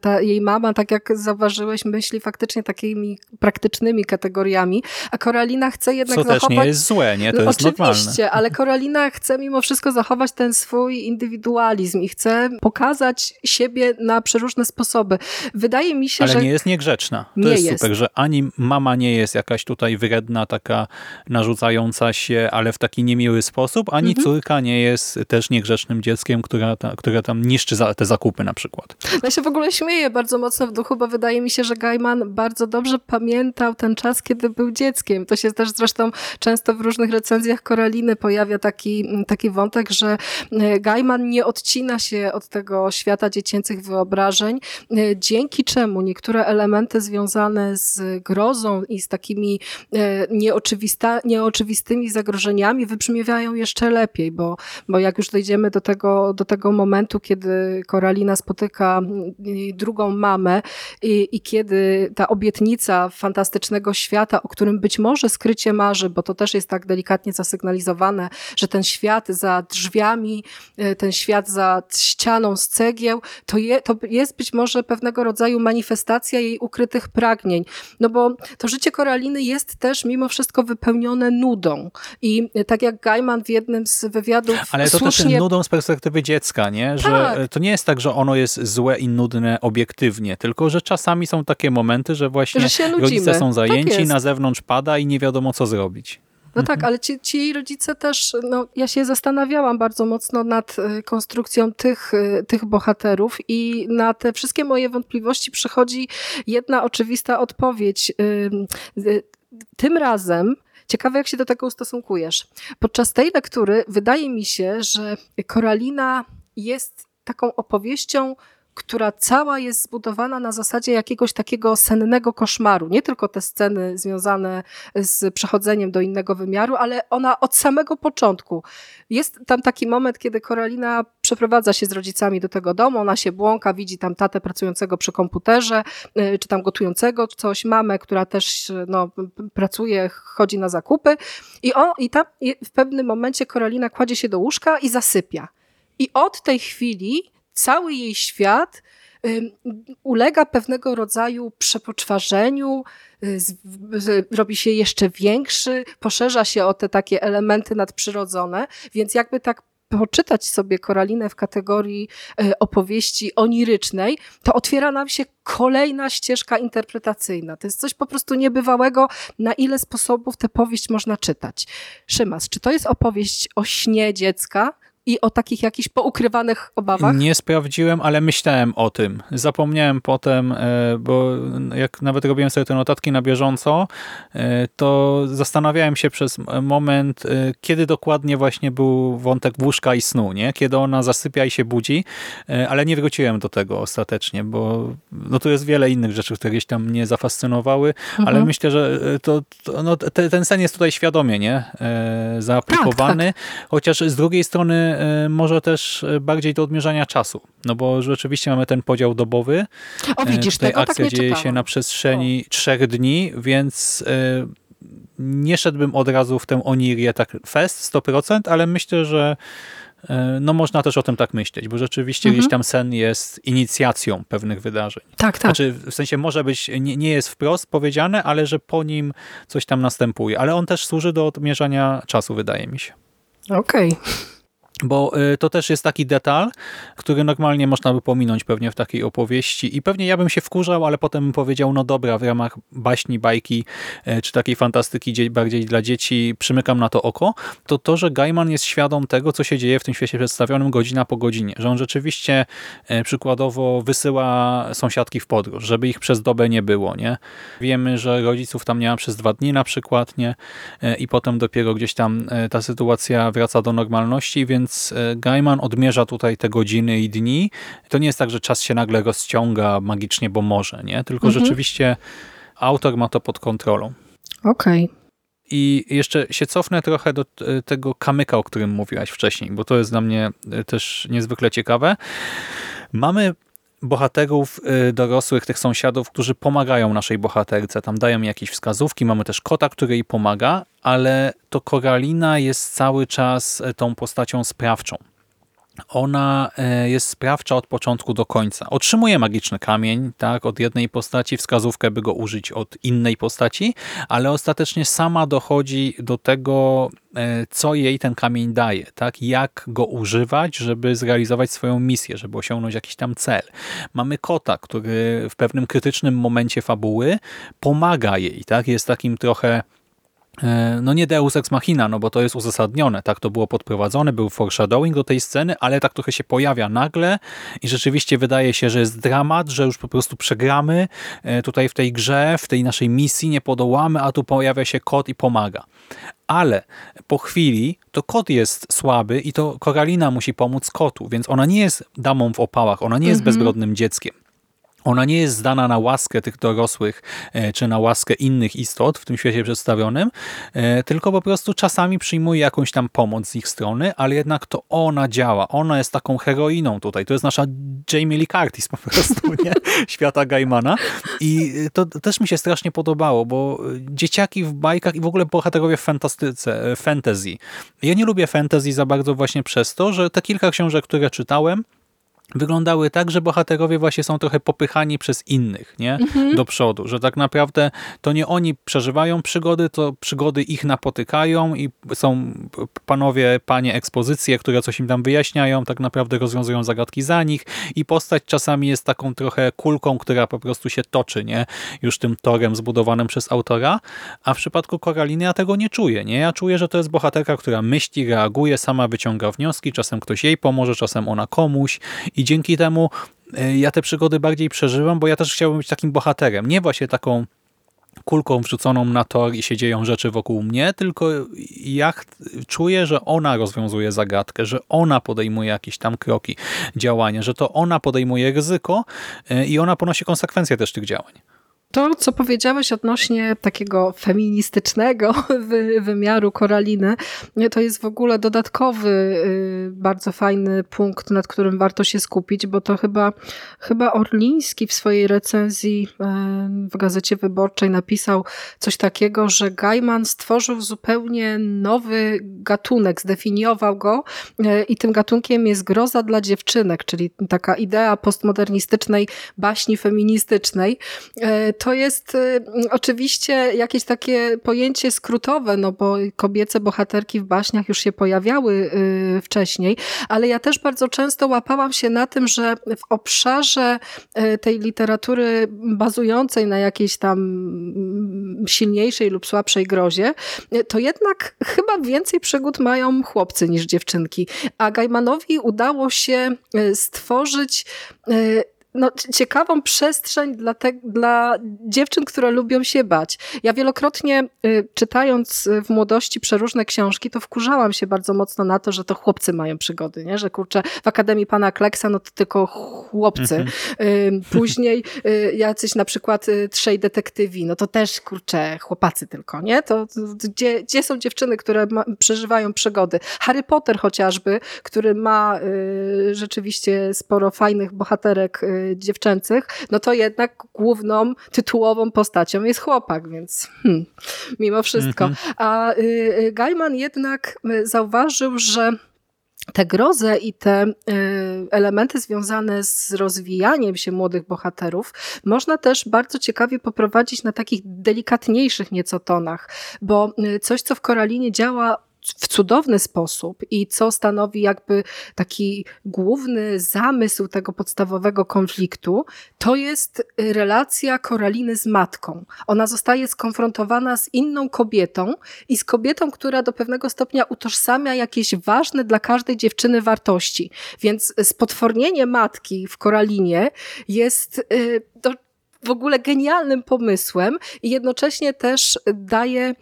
ta jej mama, tak jak zauważyłeś, myśli faktycznie takimi praktycznymi kategoriami, a Koralina chce jednak Co zachować... też nie jest złe, nie? To jest Oczywiście, normalne. ale Koralina chce mimo wszystko zachować ten swój indywidualizm i chce pokazać siebie na przeróżne sposoby. Wydaje mi się, Ale że... nie jest niegrzeczna. To nie jest, jest super, że ani mama nie jest jakaś tutaj wredna, taka narzucająca się, ale w taki niemiły sposób, ani mhm. córka nie jest też niegrzecznym dzieckiem, która, ta, która tam niszczy za, te zakupy na przykład. Ja się w ogóle śmieję bardzo mocno w duchu, bo wydaje mi się, że Gaiman bardzo dobrze pamiętał ten czas, kiedy był dzieckiem. To się też zresztą często w różnych recenzjach Koraliny pojawia taki, taki wątek, że e, Gaiman nie odcina się od tego świata dziecięcych wyobrażeń, e, dzięki czemu niektóre elementy związane z grozą i z takimi e, nieoczywistymi zagrożeniami wybrzmiewają jeszcze lepiej, bo, bo jak już dojdziemy do tego, do tego momentu, kiedy Koralina spotyka drugą mamę i, i kiedy ta obietnica fantastycznego świata, o którym być może skrycie marzy, bo to też jest tak delikatnie zasygnalizowane, że ten świat za drzwiami, e, ten świat za ścianą z cegieł, to, je, to jest być może pewnego rodzaju manifestacja jej ukrytych pragnień. No bo to życie Koraliny jest też mimo wszystko wypełnione nudą. I tak jak Gaiman w jednym z wywiadów Ale to słusznie... też nudą z perspektywy dziecka, nie? Że tak. to nie jest tak, że ono jest złe i nudne obiektywnie, tylko że czasami są takie momenty, że właśnie że rodzice są tak zajęci, tak na zewnątrz pada i nie wiadomo co zrobić. No tak, mhm. ale ci, ci, jej rodzice też, no ja się zastanawiałam bardzo mocno nad y, konstrukcją tych, y, tych bohaterów i na te wszystkie moje wątpliwości przychodzi jedna oczywista odpowiedź. Tym razem Ciekawe, jak się do tego ustosunkujesz. Podczas tej lektury wydaje mi się, że Koralina jest taką opowieścią która cała jest zbudowana na zasadzie jakiegoś takiego sennego koszmaru. Nie tylko te sceny związane z przechodzeniem do innego wymiaru, ale ona od samego początku. Jest tam taki moment, kiedy Koralina przeprowadza się z rodzicami do tego domu, ona się błąka, widzi tam tatę pracującego przy komputerze, y, czy tam gotującego coś, mamę, która też no, pracuje, chodzi na zakupy i, on, i tam w pewnym momencie Koralina kładzie się do łóżka i zasypia. I od tej chwili cały jej świat ulega pewnego rodzaju przepoczwarzeniu, y, robi się jeszcze większy, poszerza się o te takie elementy nadprzyrodzone, więc jakby tak poczytać sobie Koralinę w kategorii y, opowieści onirycznej, to otwiera nam się kolejna ścieżka interpretacyjna. To jest coś po prostu niebywałego, na ile sposobów tę powieść można czytać. Szymas, czy to jest opowieść o śnie dziecka, i o takich jakichś poukrywanych obawach? Nie sprawdziłem, ale myślałem o tym. Zapomniałem potem, e, bo jak nawet robiłem sobie te notatki na bieżąco, e, to zastanawiałem się przez moment, e, kiedy dokładnie właśnie był wątek łóżka i snu, nie? Kiedy ona zasypia i się budzi, ale nie wróciłem do tego ostatecznie, bo no tu jest wiele innych rzeczy, które gdzieś tam mnie zafascynowały, mhm. ale myślę, że to, to no, te, ten sen jest tutaj świadomie, nie? Zaaplikowany, tak, tak. chociaż z drugiej strony E, może też e, bardziej do odmierzania czasu, no bo rzeczywiście mamy ten podział dobowy. O e, widzisz, Tutaj tego akcja tak dzieje się na przestrzeni o. trzech dni, więc nie szedłbym od razu w tę onirię tak fest 100%, ale myślę, że no można też o tym tak myśleć, bo rzeczywiście mhm. gdzieś tam sen jest inicjacją pewnych wydarzeń. Tak, tak. Znaczy, w sensie może być, nie, nie jest wprost powiedziane, ale że po nim coś tam następuje. Ale on też służy do odmierzania czasu, wydaje mi się. Okej. Okay. Bo y, to też jest taki detal, który normalnie można by pominąć pewnie w takiej opowieści i pewnie ja bym się wkurzał, ale potem powiedział, no dobra, w ramach baśni, bajki y, czy takiej fantastyki bardziej dla dzieci przymykam na to oko, to to, że Gaiman jest świadom tego, co się dzieje w tym świecie przedstawionym godzina po godzinie, że on rzeczywiście y, przykładowo wysyła sąsiadki w podróż, żeby ich przez dobę nie było, nie? Wiemy, że rodziców tam nie ma przez dwa dni na przykład, nie? I potem dopiero gdzieś tam ta sytuacja wraca do normalności, więc więc e, Gaiman odmierza tutaj te godziny i dni. To nie jest tak, że czas się nagle rozciąga magicznie, bo może, nie? Tylko mhm. rzeczywiście autor ma to pod kontrolą. Okej. Okay. I jeszcze się cofnę trochę do e, tego kamyka, o którym mówiłaś wcześniej, bo to jest dla mnie e, też niezwykle ciekawe. Mamy bohaterów dorosłych, tych sąsiadów, którzy pomagają naszej bohaterce. Tam dają jakieś wskazówki. Mamy też kota, który jej pomaga, ale to Koralina jest cały czas e, tą postacią sprawczą. Ona e, jest sprawcza od początku do końca. Otrzymuje magiczny kamień tak, od jednej postaci, wskazówkę, by go użyć od innej postaci, ale ostatecznie sama dochodzi do tego, e, co jej ten kamień daje, tak? jak go używać, żeby zrealizować swoją misję, żeby osiągnąć jakiś tam cel. Mamy kota, który w pewnym krytycznym momencie fabuły pomaga jej, tak? jest takim trochę no nie Deus Ex Machina, no bo to jest uzasadnione, tak to było podprowadzone, był foreshadowing do tej sceny, ale tak trochę się pojawia nagle i rzeczywiście wydaje się, że jest dramat, że już po prostu przegramy e, tutaj w tej grze, w tej naszej misji, nie podołamy, a tu pojawia się kot i pomaga. Ale po chwili to kot jest słaby i to Koralina musi pomóc kotu, więc ona nie jest damą w opałach, ona nie jest mm -hmm. bezbrodnym dzieckiem. Ona nie jest zdana na łaskę tych dorosłych, e, czy na łaskę innych istot w tym świecie przedstawionym, e, tylko po prostu czasami przyjmuje jakąś tam pomoc z ich strony, ale jednak to ona działa. Ona jest taką heroiną tutaj. To jest nasza Jamie Lee Curtis po prostu, <laughs> nie? Świata Gaimana. I to też mi się strasznie podobało, bo dzieciaki w bajkach i w ogóle bohaterowie w fantastyce, e, fantasy. Ja nie lubię fantasy za bardzo właśnie przez to, że te kilka książek, które czytałem, wyglądały tak, że bohaterowie właśnie są trochę popychani przez innych nie? Mhm. do przodu, że tak naprawdę to nie oni przeżywają przygody, to przygody ich napotykają i są panowie, panie ekspozycje, które coś im tam wyjaśniają, tak naprawdę rozwiązują zagadki za nich i postać czasami jest taką trochę kulką, która po prostu się toczy, nie? Już tym torem zbudowanym przez autora, a w przypadku Koraliny ja tego nie czuję, nie? Ja czuję, że to jest bohaterka, która myśli, reaguje, sama wyciąga wnioski, czasem ktoś jej pomoże, czasem ona komuś i dzięki temu e, ja te przygody bardziej przeżywam, bo ja też chciałbym być takim bohaterem. Nie właśnie taką kulką wrzuconą na tor i się dzieją rzeczy wokół mnie, tylko ja czuję, że ona rozwiązuje zagadkę, że ona podejmuje jakieś tam kroki, działania, że to ona podejmuje ryzyko e, i ona ponosi konsekwencje też tych działań. To, co powiedziałeś odnośnie takiego feministycznego <laughs> wymiaru Koraliny, to jest w ogóle dodatkowy, y, bardzo fajny punkt, nad którym warto się skupić, bo to chyba, chyba Orliński w swojej recenzji y, w Gazecie Wyborczej napisał coś takiego, że Gaiman stworzył zupełnie nowy gatunek, zdefiniował go y, i tym gatunkiem jest groza dla dziewczynek, czyli taka idea postmodernistycznej baśni feministycznej to jest y, oczywiście jakieś takie pojęcie skrótowe, no bo kobiece bohaterki w baśniach już się pojawiały y, wcześniej, ale ja też bardzo często łapałam się na tym, że w obszarze y, tej literatury bazującej na jakiejś tam silniejszej lub słabszej grozie, to jednak chyba więcej przygód mają chłopcy niż dziewczynki. A Gaimanowi udało się e, stworzyć e, no, ciekawą przestrzeń dla, te, dla dziewczyn, które lubią się bać. Ja wielokrotnie y, czytając w młodości przeróżne książki, to wkurzałam się bardzo mocno na to, że to chłopcy mają przygody, nie? że kurczę, w Akademii Pana Kleksa, no to tylko chłopcy. Mhm. Y, później y, jacyś na przykład y, trzej detektywi, no to też kurczę, chłopacy tylko, nie? To, to gdzie, gdzie są dziewczyny, które ma, przeżywają przygody? Harry Potter chociażby, który ma y, rzeczywiście sporo fajnych bohaterek y, dziewczęcych, no to jednak główną, tytułową postacią jest chłopak, więc hmm, mimo wszystko. -hmm. A y, y, Gaiman jednak y, zauważył, że te grozę i te y, elementy związane z rozwijaniem się młodych bohaterów można też bardzo ciekawie poprowadzić na takich delikatniejszych nieco tonach, bo y, coś, co w Koralinie działa w cudowny sposób i co stanowi jakby taki główny zamysł tego podstawowego konfliktu, to jest relacja Koraliny z matką. Ona zostaje skonfrontowana z inną kobietą i z kobietą, która do pewnego stopnia utożsamia jakieś ważne dla każdej dziewczyny wartości. Więc spotwornienie matki w Koralinie jest y, w ogóle genialnym pomysłem i jednocześnie też daje,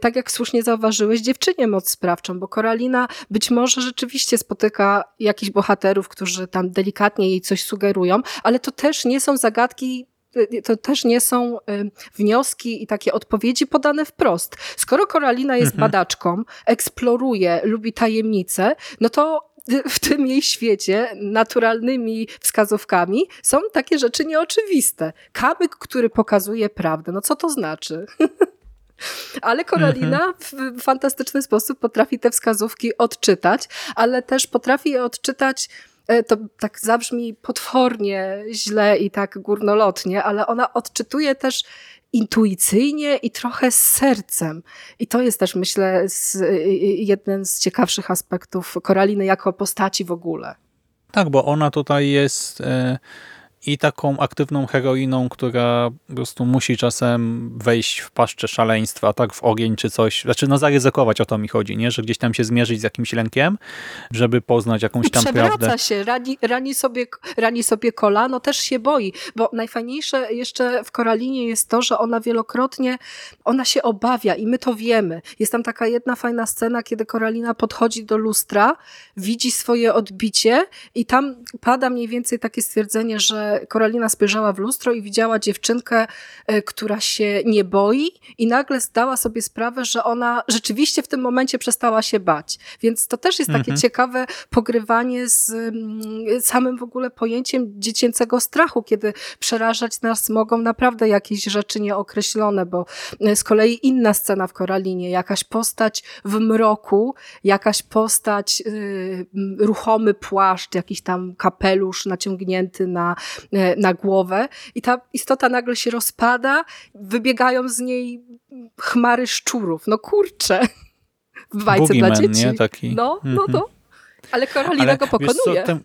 tak jak słusznie zauważyłeś, dziewczynie moc sprawczą, bo Koralina być może rzeczywiście spotyka jakichś bohaterów, którzy tam delikatnie jej coś sugerują, ale to też nie są zagadki to też nie są wnioski i takie odpowiedzi podane wprost. Skoro Koralina jest mhm. badaczką, eksploruje, lubi tajemnice, no to w tym jej świecie naturalnymi wskazówkami są takie rzeczy nieoczywiste. Kamyk, który pokazuje prawdę. No co to znaczy? <laughs> Ale Koralina mhm. w fantastyczny sposób potrafi te wskazówki odczytać, ale też potrafi je odczytać e, to tak zabrzmi potwornie źle i tak górnolotnie, ale ona odczytuje też intuicyjnie i trochę z sercem. I to jest też, myślę, z, jeden z ciekawszych aspektów Koraliny jako postaci w ogóle. Tak, bo ona tutaj jest e, i taką aktywną heroiną, która po prostu musi czasem wejść w paszczę szaleństwa, tak w ogień czy coś, znaczy no zaryzykować o to mi chodzi, nie? że gdzieś tam się zmierzyć z jakimś lękiem, żeby poznać jakąś tam Przewraca prawdę. się, rani, rani, sobie, rani sobie kolano, też się boi, bo najfajniejsze jeszcze w Koralinie jest to, że ona wielokrotnie, ona się obawia i my to wiemy. Jest tam taka jedna fajna scena, kiedy Koralina podchodzi do lustra, widzi swoje odbicie i tam pada mniej więcej takie stwierdzenie, że Koralina spojrzała w lustro i widziała dziewczynkę, e, która się nie boi i nagle zdała sobie sprawę, że ona rzeczywiście w tym momencie przestała się bać. Więc to też jest takie mhm. ciekawe pogrywanie z mm, samym w ogóle pojęciem dziecięcego strachu, kiedy przerażać nas mogą naprawdę jakieś rzeczy nieokreślone, bo e, z kolei inna scena w Koralinie, jakaś postać w mroku, jakaś postać, y, ruchomy płaszcz, jakiś tam kapelusz naciągnięty na na głowę i ta istota nagle się rozpada, wybiegają z niej chmary szczurów. No kurczę. W bajce dla dzieci. Nie? Taki. No, no to. Ale Karolina Ale, go pokonuje. Co,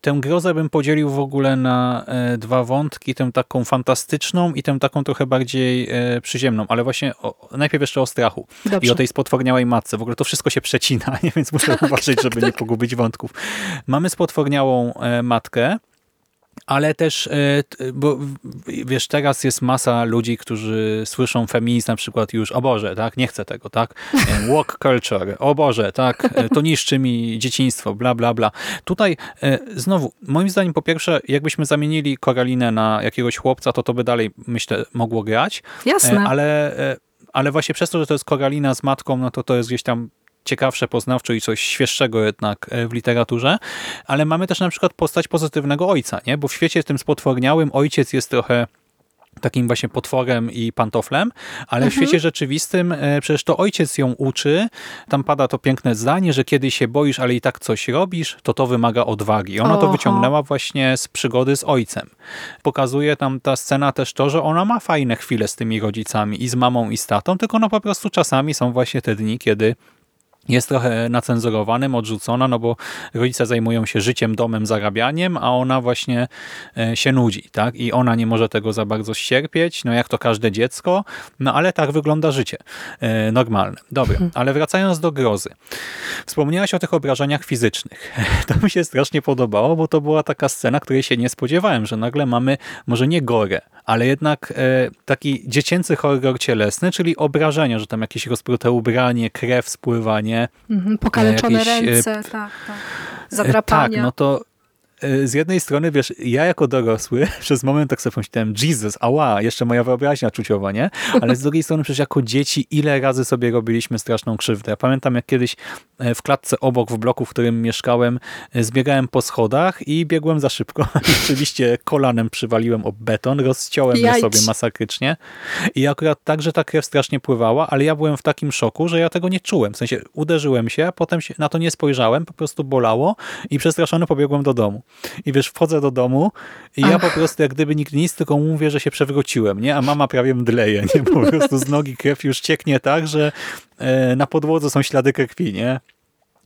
Tę grozę bym podzielił w ogóle na e, dwa wątki, tę taką fantastyczną i tę taką trochę bardziej e, przyziemną, ale właśnie o, najpierw jeszcze o strachu Dobrze. i o tej spotworniałej matce. W ogóle to wszystko się przecina, <laughs> nie? więc muszę tak, uważać, tak, żeby tak. nie pogubić wątków. Mamy spotworniałą e, matkę, ale też, e, bo wiesz, teraz jest masa ludzi, którzy słyszą feminizm na przykład już, o Boże, tak, nie chcę tego, tak, e, walk culture, o Boże, tak, e, to niszczy mi dzieciństwo, bla, bla, bla. Tutaj znowu, moim zdaniem po pierwsze, jakbyśmy zamienili Koralinę na jakiegoś chłopca, to to by dalej, myślę, mogło grać. Jasne. Ale, ale właśnie przez to, że to jest Koralina z matką, no to to jest gdzieś tam ciekawsze poznawczo i coś świeższego jednak e, w literaturze, ale mamy też na przykład postać pozytywnego ojca, nie? bo w świecie tym spotworniałym ojciec jest trochę takim właśnie potworem i pantoflem, ale mhm. w świecie rzeczywistym e, przecież to ojciec ją uczy. Tam pada to piękne zdanie, że kiedy się boisz, ale i tak coś robisz, to to wymaga odwagi. I ona Oho. to wyciągnęła właśnie z przygody z ojcem. Pokazuje tam ta scena też to, że ona ma fajne chwile z tymi rodzicami i z mamą i z tatą, tylko no po prostu czasami są właśnie te dni, kiedy jest trochę nacenzurowanym, odrzucona, no bo rodzice zajmują się życiem, domem, zarabianiem, a ona właśnie e, się nudzi, tak? I ona nie może tego za bardzo ścierpieć, no jak to każde dziecko, no ale tak wygląda życie e, normalne. Dobra, ale wracając do grozy. Wspomniałaś o tych obrażeniach fizycznych. <laughs> To mi się strasznie podobało, bo to była taka scena, której się nie spodziewałem, że nagle mamy może nie gorę, ale jednak e, taki dziecięcy horror cielesny, czyli obrażenia, że tam jakieś rozprute ubranie, krew, spływanie. Mhm, pokaleczone jakieś, e, ręce, tak, tak. Zadrapania. Tak, no to e, z jednej strony, wiesz, ja jako dorosły <laughs> przez moment tak sobie pomyślałem, Jesus, ała, jeszcze moja wyobraźnia czuciowa, nie? Ale z drugiej strony przecież jako dzieci ile razy sobie robiliśmy straszną krzywdę. Ja pamiętam jak kiedyś e, w klatce obok, w bloku, w którym mieszkałem, e, zbiegałem po schodach i biegłem za szybko. <laughs> Oczywiście kolanem przywaliłem o beton, rozciąłem je Jajć. sobie masakrycznie. I akurat tak, że ta krew strasznie pływała, ale ja byłem w takim szoku, że ja tego nie czułem. W sensie uderzyłem się, a potem się na to nie spojrzałem, po prostu bolało i przestraszony pobiegłem do domu. I wiesz, wchodzę do domu i ja Ach. po prostu jak gdyby nigdy nic, tylko mówię, że się przewróciłem, nie? A mama prawie mdleje, nie? Po prostu z nogi krew już cieknie tak, że e, na podłodze są ślady krwi, nie?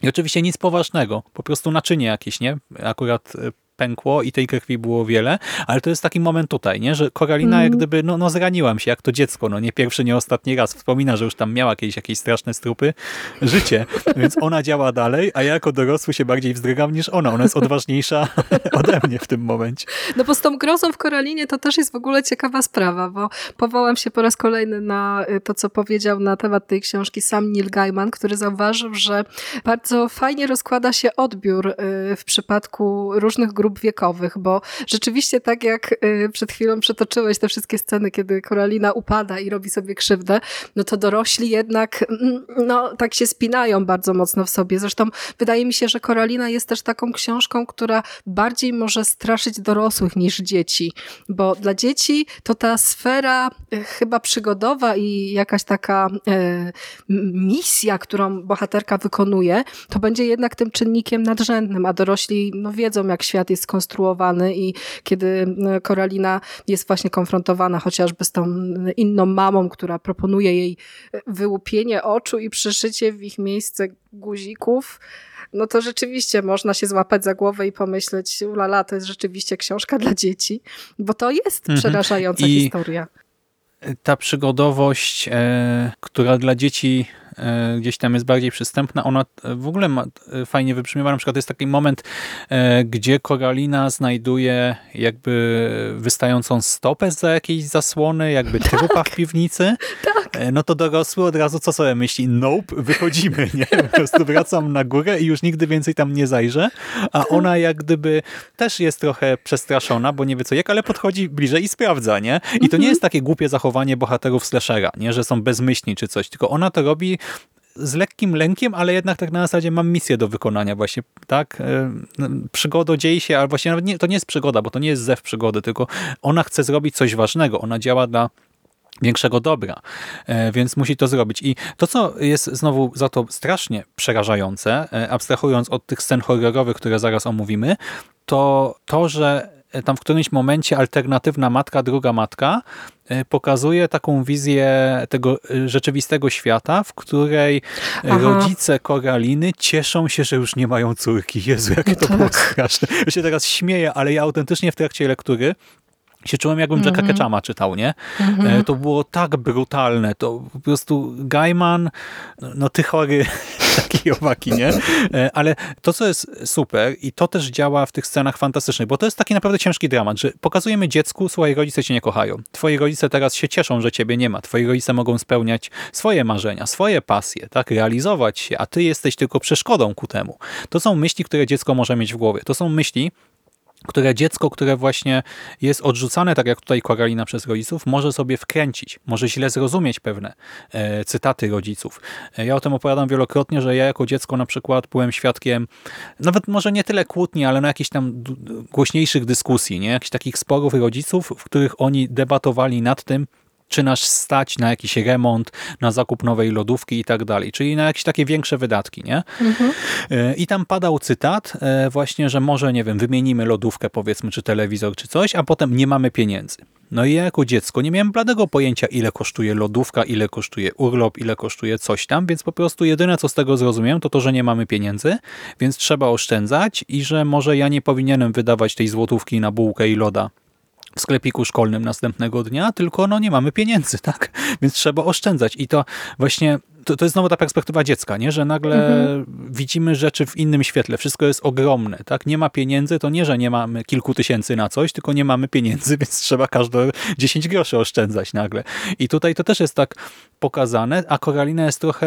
I oczywiście nic poważnego, po prostu naczynie jakieś, nie? Akurat e, pękło i tej krwi było wiele, ale to jest taki moment tutaj, nie? że Koralina jak gdyby, no, no zraniłam się, jak to dziecko, no nie pierwszy, nie ostatni raz. Wspomina, że już tam miała jakieś, jakieś straszne strupy, życie, <laughs> więc ona działa dalej, a ja jako dorosły się bardziej wzdrygam niż ona. Ona jest odważniejsza <laughs> ode mnie w tym momencie. No bo z tą grozą w Koralinie to też jest w ogóle ciekawa sprawa, bo powołam się po raz kolejny na y, to, co powiedział na temat tej książki sam Neil Gaiman, który zauważył, że bardzo fajnie rozkłada się odbiór y, w przypadku różnych grup wiekowych, bo rzeczywiście tak jak y, przed chwilą przytoczyłeś te wszystkie sceny, kiedy Koralina upada i robi sobie krzywdę, no to dorośli jednak mm, no, tak się spinają bardzo mocno w sobie. Zresztą wydaje mi się, że Koralina jest też taką książką, która bardziej może straszyć dorosłych niż dzieci, bo dla dzieci to ta sfera e, chyba przygodowa i jakaś taka e, misja, którą bohaterka wykonuje, to będzie jednak tym czynnikiem nadrzędnym, a dorośli no, wiedzą, jak świat jest skonstruowany i kiedy e, Koralina jest właśnie konfrontowana chociażby z tą inną mamą, która proponuje jej e, wyłupienie oczu i przyszycie w ich miejsce guzików, no to rzeczywiście można się złapać za głowę i pomyśleć, ulala, to jest rzeczywiście książka dla dzieci, bo to jest Mhm. przerażająca I- historia. ta przygodowość, e, która dla dzieci gdzieś tam jest bardziej przystępna, ona e, w ogóle ma, e, fajnie wybrzmiewa. Na przykład jest taki moment, e, gdzie Koralina znajduje jakby wystającą stopę za jakiejś zasłony, jakby trupa w piwnicy. E, No to dorosły od razu co sobie myśli? Nope, wychodzimy, <laughs> nie? Po prostu wracam na górę i już nigdy więcej tam nie zajrzę. A ona jak gdyby też jest trochę przestraszona, bo nie wie co jak, ale podchodzi bliżej i sprawdza, nie? I to nie jest takie głupie zachowanie bohaterów slashera, nie? Że są bezmyślni czy coś, tylko ona to robi z lekkim lękiem, ale jednak tak na zasadzie mam misję do wykonania właśnie, tak? E, no, Przygoda dzieje się, ale właśnie nawet nie, to nie jest przygoda, bo to nie jest zew przygody, tylko ona chce zrobić coś ważnego, ona działa dla większego dobra, E, więc musi to zrobić. I to, co jest znowu za to strasznie przerażające, e, abstrahując od tych scen horrorowych, które zaraz omówimy, to to, że tam w którymś momencie alternatywna matka, druga matka e, pokazuje taką wizję tego e, rzeczywistego świata, w której e, Aha. rodzice Koraliny cieszą się, że już nie mają córki. Jezu, jakie to było Tak. straszne. Ja się teraz śmieję, ale ja autentycznie w trakcie lektury się czułem, jakbym Jacka Mhm. Ketchama czytał, nie? E, To było tak brutalne, to po prostu Gaiman, no ty chory, <laughs> taki owaki, nie? E, Ale to, co jest super i to też działa w tych scenach fantastycznych, bo to jest taki naprawdę ciężki dramat, że pokazujemy dziecku, słuchaj, rodzice cię nie kochają. Twoi rodzice teraz się cieszą, że ciebie nie ma. Twoi rodzice mogą spełniać swoje marzenia, swoje pasje, tak? Realizować się, a ty jesteś tylko przeszkodą ku temu. To są myśli, które dziecko może mieć w głowie. To są myśli, które dziecko, które właśnie jest odrzucane, tak jak tutaj Koralina przez rodziców, może sobie wkręcić, może źle zrozumieć pewne e, cytaty rodziców. E, ja o tym opowiadam wielokrotnie, że ja jako dziecko na przykład byłem świadkiem nawet może nie tyle kłótni, ale na jakichś tam głośniejszych dyskusji, nie? jakichś takich sporów rodziców, w których oni debatowali nad tym, czy nas stać na jakiś remont, na zakup nowej lodówki i tak dalej, czyli na jakieś takie większe wydatki, nie? E, I tam padał cytat e, właśnie, że może, nie wiem, wymienimy lodówkę powiedzmy, czy telewizor, czy coś, a potem nie mamy pieniędzy. No i ja jako dziecko nie miałem bladego pojęcia, ile kosztuje lodówka, ile kosztuje urlop, ile kosztuje coś tam, więc po prostu jedyne, co z tego zrozumiałem, to to, że nie mamy pieniędzy, więc trzeba oszczędzać i że może ja nie powinienem wydawać tej złotówki na bułkę i loda w sklepiku szkolnym następnego dnia, tylko no nie mamy pieniędzy, <laughs> tak? Więc trzeba oszczędzać. I to właśnie to, to jest znowu ta perspektywa dziecka, nie? że nagle mhm. widzimy rzeczy w innym świetle. Wszystko jest ogromne. tak? Nie ma pieniędzy, to nie, że nie mamy kilku tysięcy na coś, tylko nie mamy pieniędzy, <laughs> więc trzeba każde 10 groszy oszczędzać nagle. I tutaj to też jest tak pokazane, a Koralina jest trochę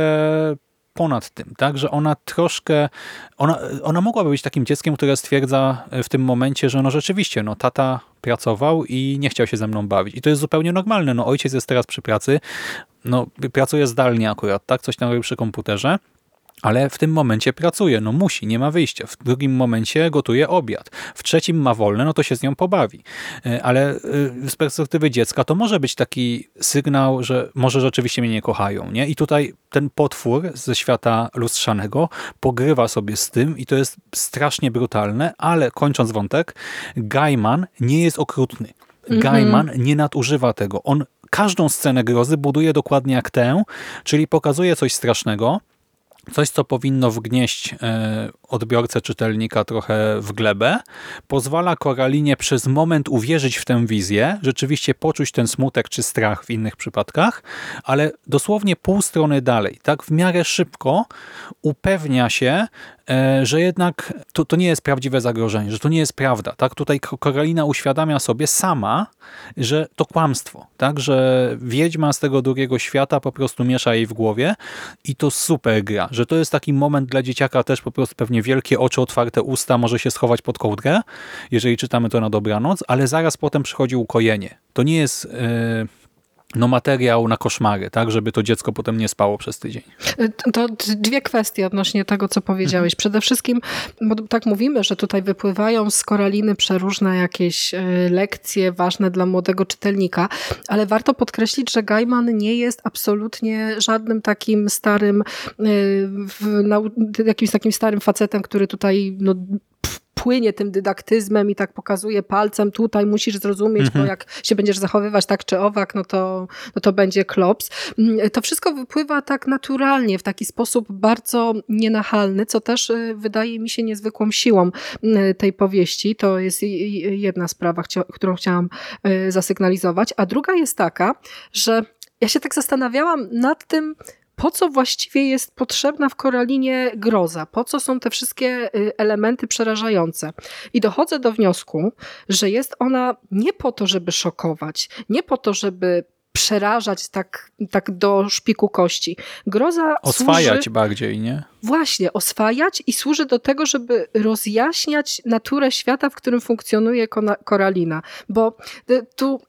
ponad tym, tak, że ona troszkę, ona, ona mogłaby być takim dzieckiem, które stwierdza w tym momencie, że no rzeczywiście, no tata pracował i nie chciał się ze mną bawić. I to jest zupełnie normalne, no ojciec jest teraz przy pracy, no pracuje zdalnie akurat, tak, coś tam robi przy komputerze, ale w tym momencie pracuje, no musi, nie ma wyjścia. W drugim momencie gotuje obiad. W trzecim ma wolne, no to się z nią pobawi. E, ale e, z perspektywy dziecka to może być taki sygnał, że może rzeczywiście mnie nie kochają. Nie? I tutaj ten potwór ze świata lustrzanego pogrywa sobie z tym i to jest strasznie brutalne, ale kończąc wątek, Gaiman nie jest okrutny. Mhm. Gaiman nie nadużywa tego. On każdą scenę grozy buduje dokładnie jak tę, czyli pokazuje coś strasznego, coś, co powinno wgnieść e, odbiorcę czytelnika trochę w glebę, pozwala Koralinie przez moment uwierzyć w tę wizję, rzeczywiście poczuć ten smutek czy strach w innych przypadkach, ale dosłownie pół strony dalej, tak w miarę szybko upewnia się, że jednak to, to nie jest prawdziwe zagrożenie, że to nie jest prawda. Tak? Tutaj Koralina uświadamia sobie sama, że to kłamstwo, tak? że wiedźma z tego drugiego świata po prostu miesza jej w głowie i to super gra, że to jest taki moment dla dzieciaka też po prostu pewnie wielkie oczy, otwarte usta, może się schować pod kołdrę, jeżeli czytamy to na dobranoc, ale zaraz potem przychodzi ukojenie. To nie jest... Yy, no materiał na koszmary, tak, żeby to dziecko potem nie spało przez tydzień. To dwie kwestie odnośnie tego, co powiedziałeś. Mhm. Przede wszystkim, bo tak mówimy, że tutaj wypływają z koraliny przeróżne jakieś e, lekcje ważne dla młodego czytelnika, ale warto podkreślić, że Gaiman nie jest absolutnie żadnym takim starym, e, jakimś takim starym facetem, który tutaj no, płynie tym dydaktyzmem i tak pokazuje palcem, tutaj musisz zrozumieć, mhm. bo jak się będziesz zachowywać tak czy owak, no to, no to będzie klops. Mm, to wszystko wypływa tak naturalnie, w taki sposób bardzo nienachalny, co też y, wydaje mi się niezwykłą siłą y, tej powieści. To jest jedna sprawa, którą chciałam y, zasygnalizować. A druga jest taka, że ja się tak zastanawiałam nad tym, po co właściwie jest potrzebna w koralinie groza? Po co są te wszystkie y, elementy przerażające? I dochodzę do wniosku, że jest ona nie po to, żeby szokować, nie po to, żeby przerażać tak, tak do szpiku kości. Groza Oswajać służy... bardziej, nie? Właśnie, oswajać i służy do tego, żeby rozjaśniać naturę świata, w którym funkcjonuje koralina. Bo y, tu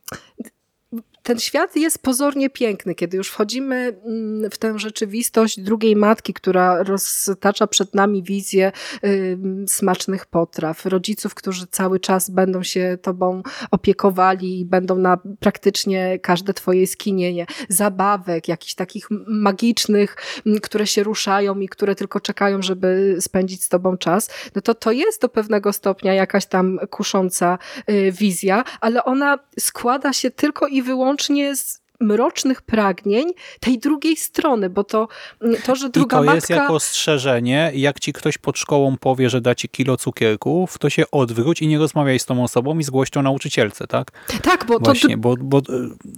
ten świat jest pozornie piękny, kiedy już wchodzimy mm, w tę rzeczywistość drugiej matki, która roztacza przed nami wizję smacznych potraw, rodziców, którzy cały czas będą się tobą opiekowali i będą na praktycznie każde twoje skinienie, zabawek, jakichś takich magicznych, które się ruszają i które tylko czekają, żeby spędzić z tobą czas, no to to jest do pewnego stopnia jakaś tam kusząca y, wizja, ale ona składa się tylko i wyłącznie wyłącznie z mrocznych pragnień tej drugiej strony, bo to, mm, to że druga I to matka... jest jako ostrzeżenie, jak ci ktoś pod szkołą powie, że da ci kilo cukierków, to się odwróć i nie rozmawiaj z tą osobą i zgłoś to nauczycielce, tak? Tak, bo Właśnie, to... bo, bo e,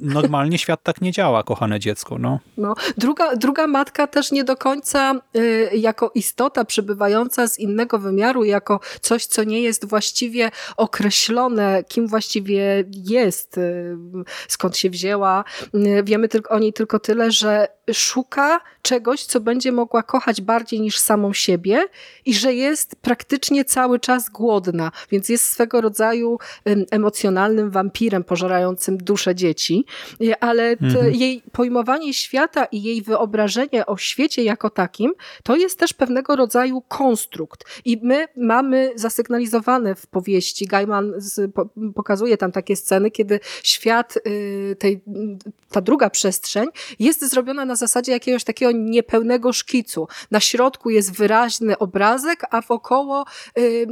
normalnie <laughs> świat tak nie działa, kochane dziecko, no. no. Druga, druga matka też nie do końca y, jako istota przybywająca z innego wymiaru, jako coś, co nie jest właściwie określone, kim właściwie jest, y, skąd się wzięła, Y, wiemy tylko o niej tylko tyle, że szuka czegoś, co będzie mogła kochać bardziej niż samą siebie i że jest praktycznie cały czas głodna, więc jest swego rodzaju emocjonalnym wampirem pożerającym duszę dzieci, y, ale mhm. jej pojmowanie świata i jej wyobrażenie o świecie jako takim, to jest też pewnego rodzaju konstrukt i my mamy zasygnalizowane w powieści, Gaiman pokazuje tam takie sceny, kiedy świat y, tej, ta druga przestrzeń jest zrobiona na zasadzie jakiegoś takiego niepełnego szkicu. Na środku jest wyraźny obrazek, a wokoło y,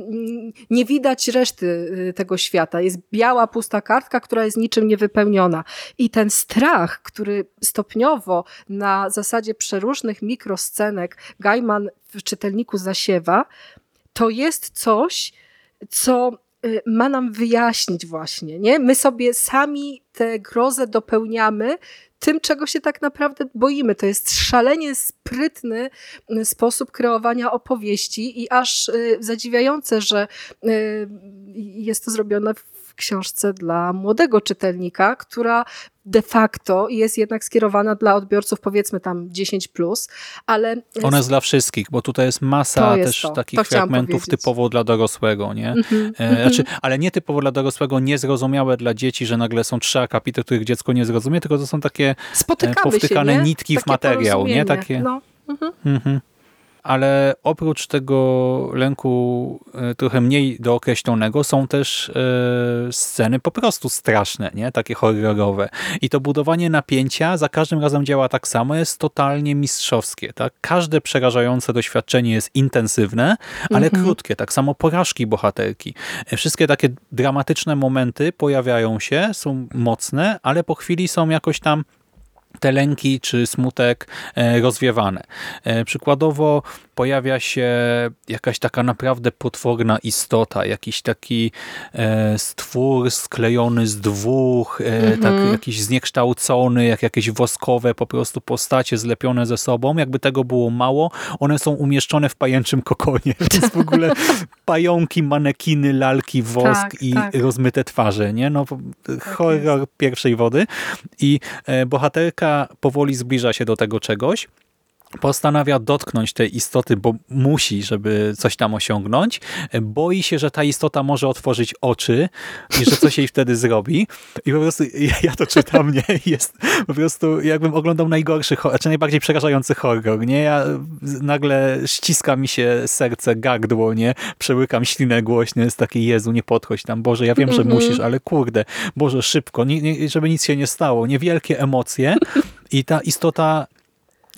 nie widać reszty y, tego świata. Jest biała, pusta kartka, która jest niczym niewypełniona. I ten strach, który stopniowo na zasadzie przeróżnych mikroscenek Gaiman w czytelniku zasiewa, to jest coś, co ma nam wyjaśnić właśnie, nie? My sobie sami tę grozę dopełniamy tym, czego się tak naprawdę boimy. To jest szalenie sprytny y, sposób kreowania opowieści i aż y, zadziwiające, że jest to zrobione w książce dla młodego czytelnika, która de facto jest jednak skierowana dla odbiorców powiedzmy tam 10+, plus, ale... Ona jest dla wszystkich, bo tutaj jest masa jest też to. takich to fragmentów typowo dla dorosłego, nie? Mm -hmm. e, znaczy, ale nie typowo dla dorosłego, niezrozumiałe dla dzieci, że nagle są trzy akapity, których dziecko nie zrozumie, tylko to są takie e, powtykane się, nitki takie w materiał, nie? Takie... No. Mhm. Mhm ale oprócz tego lęku e, trochę mniej dookreślonego są też e, sceny po prostu straszne, nie? takie horrorowe. I to budowanie napięcia za każdym razem działa tak samo, jest totalnie mistrzowskie. Tak? Każde przerażające doświadczenie jest intensywne, ale mhm. krótkie. Tak samo porażki bohaterki. E, wszystkie takie dramatyczne momenty pojawiają się, są mocne, ale po chwili są jakoś tam te lęki czy smutek e, rozwiewane. E, przykładowo pojawia się jakaś taka naprawdę potworna istota, jakiś taki e, stwór sklejony z dwóch, mm -hmm. tak jakiś zniekształcony, jak jakieś woskowe po prostu postacie zlepione ze sobą. Jakby tego było mało, one są umieszczone w pajęczym kokonie. <laughs> Więc w ogóle pająki, manekiny, lalki, wosk tak, i tak. rozmyte twarze. Nie? No, tak horror pierwszej wody. I bohaterka powoli zbliża się do tego czegoś, postanawia dotknąć tej istoty, bo musi, żeby coś tam osiągnąć. Boi się, że ta istota może otworzyć oczy i że coś jej <laughs> wtedy zrobi. I po prostu ja, to czytam, nie? Jest po prostu jakbym oglądał najgorszy, czy najbardziej przerażający horror, nie? Ja nagle ściska mi się serce, gardło, nie? Przełykam ślinę głośno, jest taki Jezu, nie podchodź tam, Boże, ja wiem, że mm -hmm. musisz, ale kurde, Boże, szybko, nie, nie, żeby nic się nie stało. Niewielkie emocje i ta istota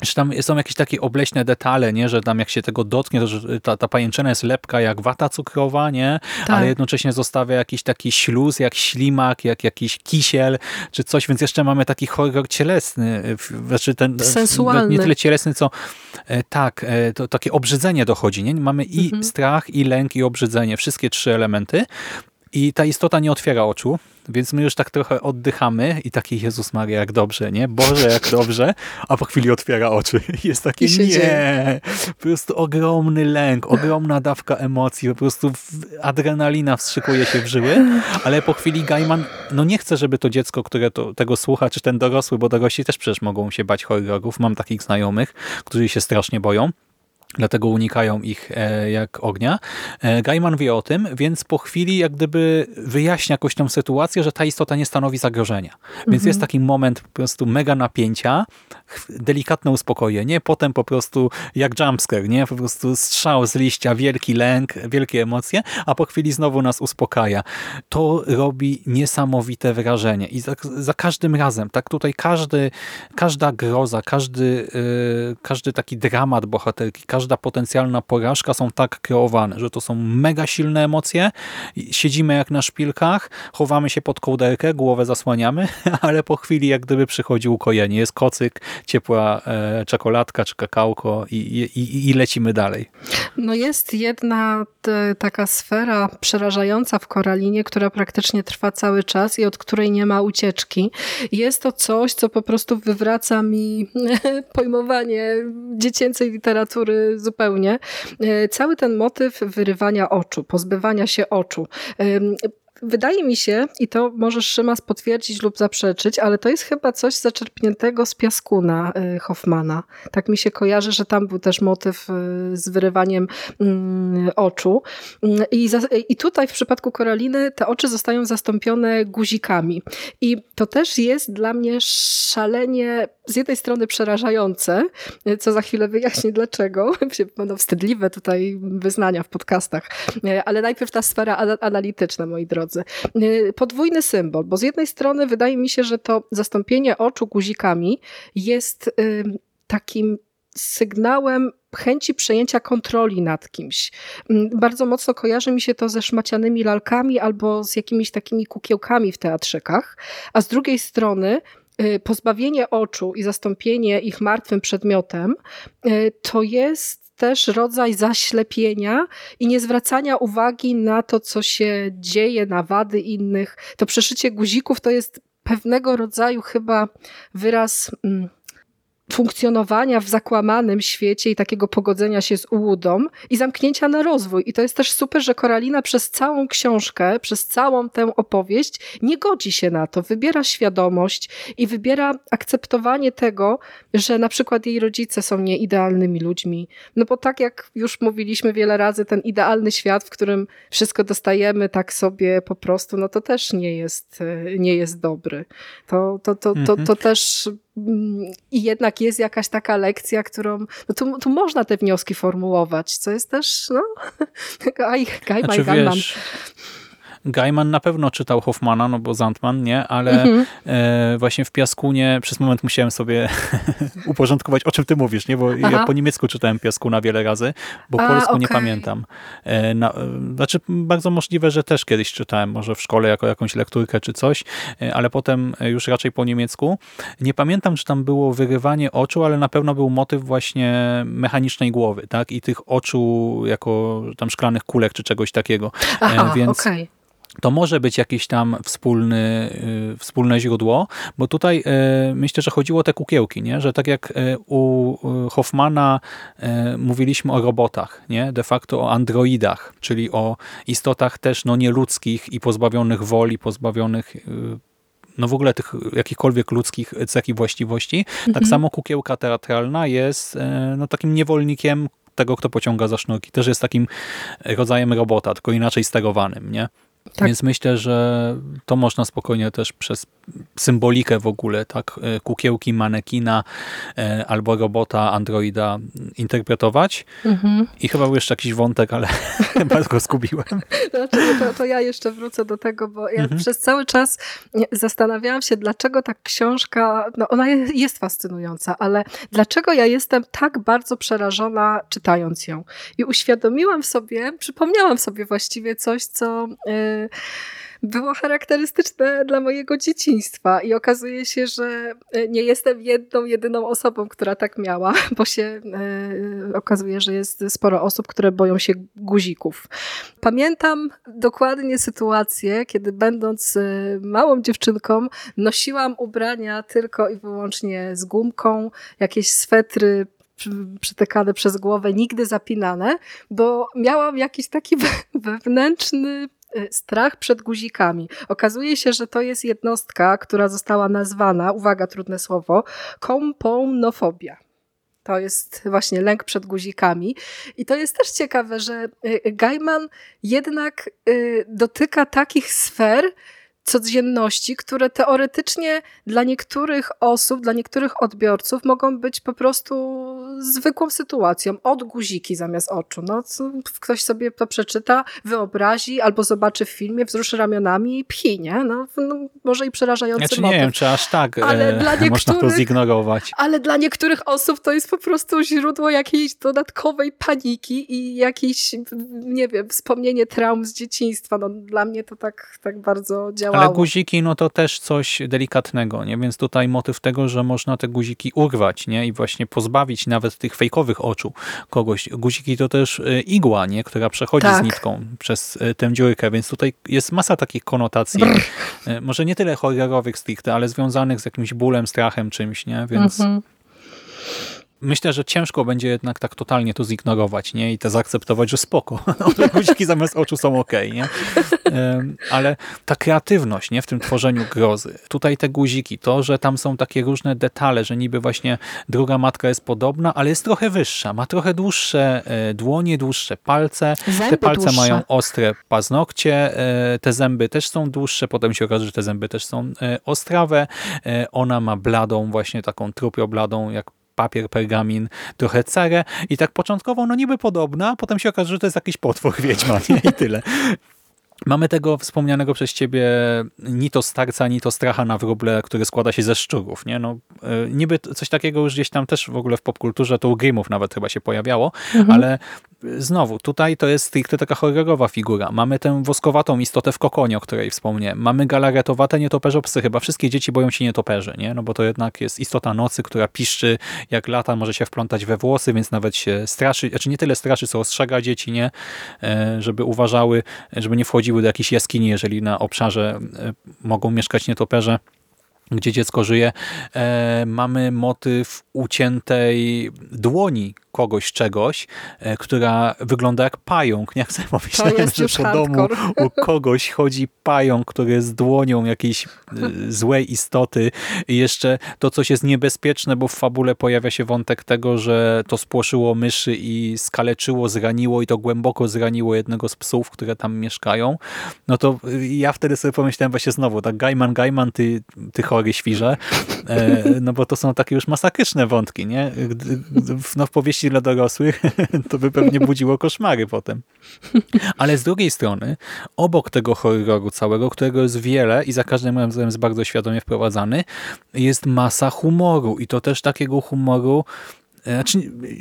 że tam są jakieś takie obleśne detale, nie? że tam jak się tego dotknie, to że ta, ta pajęczyna jest lepka jak wata cukrowa, nie? Tak. ale jednocześnie zostawia jakiś taki śluz, jak ślimak, jak jakiś kisiel, czy coś, więc jeszcze mamy taki horror cielesny, znaczy ten, sensualny. Nie tyle cielesny, co e, tak, e, to takie obrzydzenie dochodzi. Nie? Mamy i mhm. strach, i lęk, i obrzydzenie, wszystkie trzy elementy i ta istota nie otwiera oczu, więc my już tak trochę oddychamy i taki Jezus Maria, jak dobrze, nie? Boże, jak dobrze, a po chwili otwiera oczy. Jest takie, nie, dzieje. po prostu ogromny lęk, ogromna dawka emocji, po prostu adrenalina wstrzykuje się w żyły, ale po chwili Gaiman, no nie chce, żeby to dziecko, które to, tego słucha, czy ten dorosły, bo dorośli też przecież mogą się bać horrorów, mam takich znajomych, którzy się strasznie boją, Dlatego unikają ich e, jak ognia. E, Gaiman wie o tym, więc po chwili jak gdyby wyjaśnia jakąś tą sytuację, że ta istota nie stanowi zagrożenia. Więc mhm. jest taki moment po prostu mega napięcia, delikatne uspokojenie, potem po prostu jak jumpscare, nie? Po prostu strzał z liścia, wielki lęk, wielkie emocje, a po chwili znowu nas uspokaja. To robi niesamowite wrażenie i za, za każdym razem, tak tutaj każdy, każda groza, każdy, yy, każdy taki dramat bohaterki, każda potencjalna porażka są tak kreowane, że to są mega silne emocje, siedzimy jak na szpilkach, chowamy się pod kołderkę, głowę zasłaniamy, <laughs> ale po chwili jak gdyby przychodzi ukojenie. Jest kocyk, ciepła e, czekoladka czy kakałko i, i, i lecimy dalej. No jest jedna taka sfera przerażająca w Koralinie, która praktycznie trwa cały czas i od której nie ma ucieczki. Jest to coś, co po prostu wywraca mi <laughs> pojmowanie dziecięcej literatury zupełnie. E, cały ten motyw wyrywania oczu, pozbywania się oczu. Wydaje mi się, i to możesz Szymas potwierdzić lub zaprzeczyć, ale to jest chyba coś zaczerpniętego z piaskuna y, Hoffmana. Tak mi się kojarzy, że tam był też motyw y, z wyrywaniem mm, oczu. Mm, I, I tutaj w przypadku Koraliny te oczy zostają zastąpione guzikami. I to też jest dla mnie szalenie z jednej strony przerażające, co za chwilę wyjaśnię <laughs> dlaczego. Będą wstydliwe tutaj wyznania w podcastach. Ale najpierw ta sfera analityczna, moi drodzy Y, podwójny symbol, bo z jednej strony wydaje mi się, że to zastąpienie oczu guzikami jest y, takim sygnałem chęci przejęcia kontroli nad kimś. Mm, bardzo mocno kojarzy mi się to ze szmacianymi lalkami albo z jakimiś takimi kukiełkami w teatrzykach, a z drugiej strony y, pozbawienie oczu i zastąpienie ich martwym przedmiotem to jest też rodzaj zaślepienia i niezwracania uwagi na to, co się dzieje, na wady innych. To przeszycie guzików to jest pewnego rodzaju chyba wyraz. Hmm, funkcjonowania w zakłamanym świecie i takiego pogodzenia się z ułudą i zamknięcia na rozwój. I to jest też super, że Koralina przez całą książkę, przez całą tę opowieść nie godzi się na to. Wybiera świadomość i wybiera akceptowanie tego, że na przykład jej rodzice są nieidealnymi ludźmi. No bo tak jak już mówiliśmy wiele razy, ten idealny świat, w którym wszystko dostajemy tak sobie po prostu, no to też nie jest, nie jest dobry. To, to, to, to, to, to mhm. też i jednak jest jakaś taka lekcja, którą, no tu, tu można te wnioski formułować, co jest też, no, <laughs> Gaj, Gaj, znaczy, wiesz, Gaiman na pewno czytał Hoffmana, no bo Zantman nie, ale mhm. e, właśnie w Piaskunie przez moment musiałem sobie <laughs> uporządkować, o czym ty mówisz, nie? Bo Aha. ja po niemiecku czytałem Piaskuna wiele razy, bo po polsku okay. nie pamiętam. E, na, e, znaczy bardzo możliwe, że też kiedyś czytałem, może w szkole jako jakąś lekturkę czy coś, e, ale potem już raczej po niemiecku. Nie pamiętam, czy tam było wyrywanie oczu, ale na pewno był motyw właśnie mechanicznej głowy, tak? I tych oczu jako tam szklanych kulek czy czegoś takiego. E, Aha, Więc okay to może być jakieś tam wspólny, y, wspólne źródło, bo tutaj y, myślę, że chodziło o te kukiełki, nie? że tak jak y, u Hoffmana mówiliśmy o robotach, nie? de facto o androidach, czyli o istotach też no, nieludzkich i pozbawionych woli, pozbawionych no w ogóle tych jakichkolwiek ludzkich cech i właściwości. Tak mhm. Tak samo kukiełka teatralna jest no, takim niewolnikiem tego, kto pociąga za sznurki. Też jest takim rodzajem robota, tylko inaczej sterowanym, nie? Tak. Więc myślę, że to można spokojnie też przez symbolikę w ogóle, tak, e, kukiełki, manekina e, albo robota, androida interpretować. Mhm. I chyba był jeszcze jakiś wątek, ale <laughs> chyba go zgubiłem. <laughs> Znaczy, no to, to, ja jeszcze wrócę do tego, bo ja mhm. przez cały czas zastanawiałam się, dlaczego ta książka, no ona jest fascynująca, ale dlaczego ja jestem tak bardzo przerażona czytając ją. I uświadomiłam sobie, przypomniałam sobie właściwie coś, co... Było charakterystyczne dla mojego dzieciństwa i okazuje się, że e, nie jestem jedną, jedyną osobą, która tak miała, <laughs> bo się e, okazuje, że jest sporo osób, które boją się guzików. Pamiętam dokładnie sytuację, kiedy będąc e, małą dziewczynką nosiłam ubrania tylko i wyłącznie z gumką, jakieś swetry przytekane przez głowę, nigdy zapinane, bo miałam jakiś taki wewnętrzny strach przed guzikami. Okazuje się, że to jest jednostka, która została nazwana, uwaga, trudne słowo, komponofobia. To jest właśnie lęk przed guzikami. I to jest też ciekawe, że y, Gaiman jednak y, dotyka takich sfer, codzienności, które teoretycznie dla niektórych osób, dla niektórych odbiorców mogą być po prostu zwykłą sytuacją. Od guziki zamiast oczu. No, ktoś sobie to przeczyta, wyobrazi albo zobaczy w filmie, wzruszy ramionami i pchi, nie? No, no może i przerażający znaczy, motyw. nie wiem, czy aż tak ale e, dla <laughs> można to zignorować. Ale dla niektórych osób to jest po prostu źródło jakiejś dodatkowej paniki i jakieś, nie wiem, wspomnienie traum z dzieciństwa. No, dla mnie to tak, tak bardzo działa ale guziki, no to też coś delikatnego, nie? Więc tutaj motyw tego, że można te guziki urwać, nie? I właśnie pozbawić nawet tych fejkowych oczu kogoś. Guziki to też e, igła, nie? Która przechodzi tak. z nitką przez e, tę dziurkę, więc tutaj jest masa takich konotacji. Brr. E, może nie tyle horrorowych stricte, ale związanych z jakimś bólem, strachem, czymś, nie? Więc... Mhm myślę, że ciężko będzie jednak tak totalnie to zignorować nie? i to zaakceptować, że spoko. <laughs> Te guziki zamiast oczu są ok, nie? Ale ta kreatywność nie? w tym tworzeniu grozy. Tutaj te guziki, to, że tam są takie różne detale, że niby właśnie druga matka jest podobna, ale jest trochę wyższa. Ma trochę dłuższe e, dłonie, dłuższe palce. Zęby te palce dłuższe. mają ostre paznokcie. E, te zęby też są dłuższe. Potem się okaże, że te zęby też są e, ostrawe. Ona ma bladą, właśnie taką trupiobladą, jak papier, pergamin, trochę cerę i tak początkowo no niby podobna, a potem się okaże, że to jest jakiś potwór <laughs> wiedźma nie? i tyle. Mamy tego wspomnianego przez ciebie ni to starca, ni to stracha na wróble, który składa się ze szczurów. Nie? No, y, niby coś takiego już gdzieś tam też w ogóle w popkulturze, to u Grimmów nawet chyba się pojawiało, mhm. ale znowu, tutaj to jest stricte taka horrorowa figura. Mamy tę woskowatą istotę w kokonie, o której wspomniałem. Mamy galaretowate nietoperzopsy. Chyba wszystkie dzieci boją się nietoperzy, nie? No bo to jednak jest istota nocy, która piszczy jak lata, może się wplątać we włosy, więc nawet się straszy. Znaczy nie tyle straszy, co ostrzega dzieci, nie? E, żeby uważały, żeby nie wchodziły do jakiejś jaskini, jeżeli na obszarze e, mogą mieszkać nietoperze gdzie dziecko żyje, e, mamy motyw uciętej dłoni kogoś, czegoś, e, która wygląda jak pająk. Nie <laughs> chcę pomyślałem, że po hardcore. domu u kogoś chodzi pająk, który jest dłonią jakiejś e, złej istoty. I jeszcze to coś jest niebezpieczne, bo w fabule pojawia się wątek tego, że to spłoszyło myszy i skaleczyło, zraniło i to głęboko zraniło jednego z psów, które tam mieszkają. No to ja wtedy sobie pomyślałem właśnie znowu, tak Gaiman, Gaiman, ty, ty chory świrze, e, no bo to są takie już masakryczne wątki, nie? No w powieści dla dorosłych, <laughs> to by pewnie budziło koszmary potem. Ale z drugiej strony, obok tego horroru całego, którego jest wiele i za każdym razem jest bardzo świadomie wprowadzany, jest masa humoru i to też takiego humoru znaczy,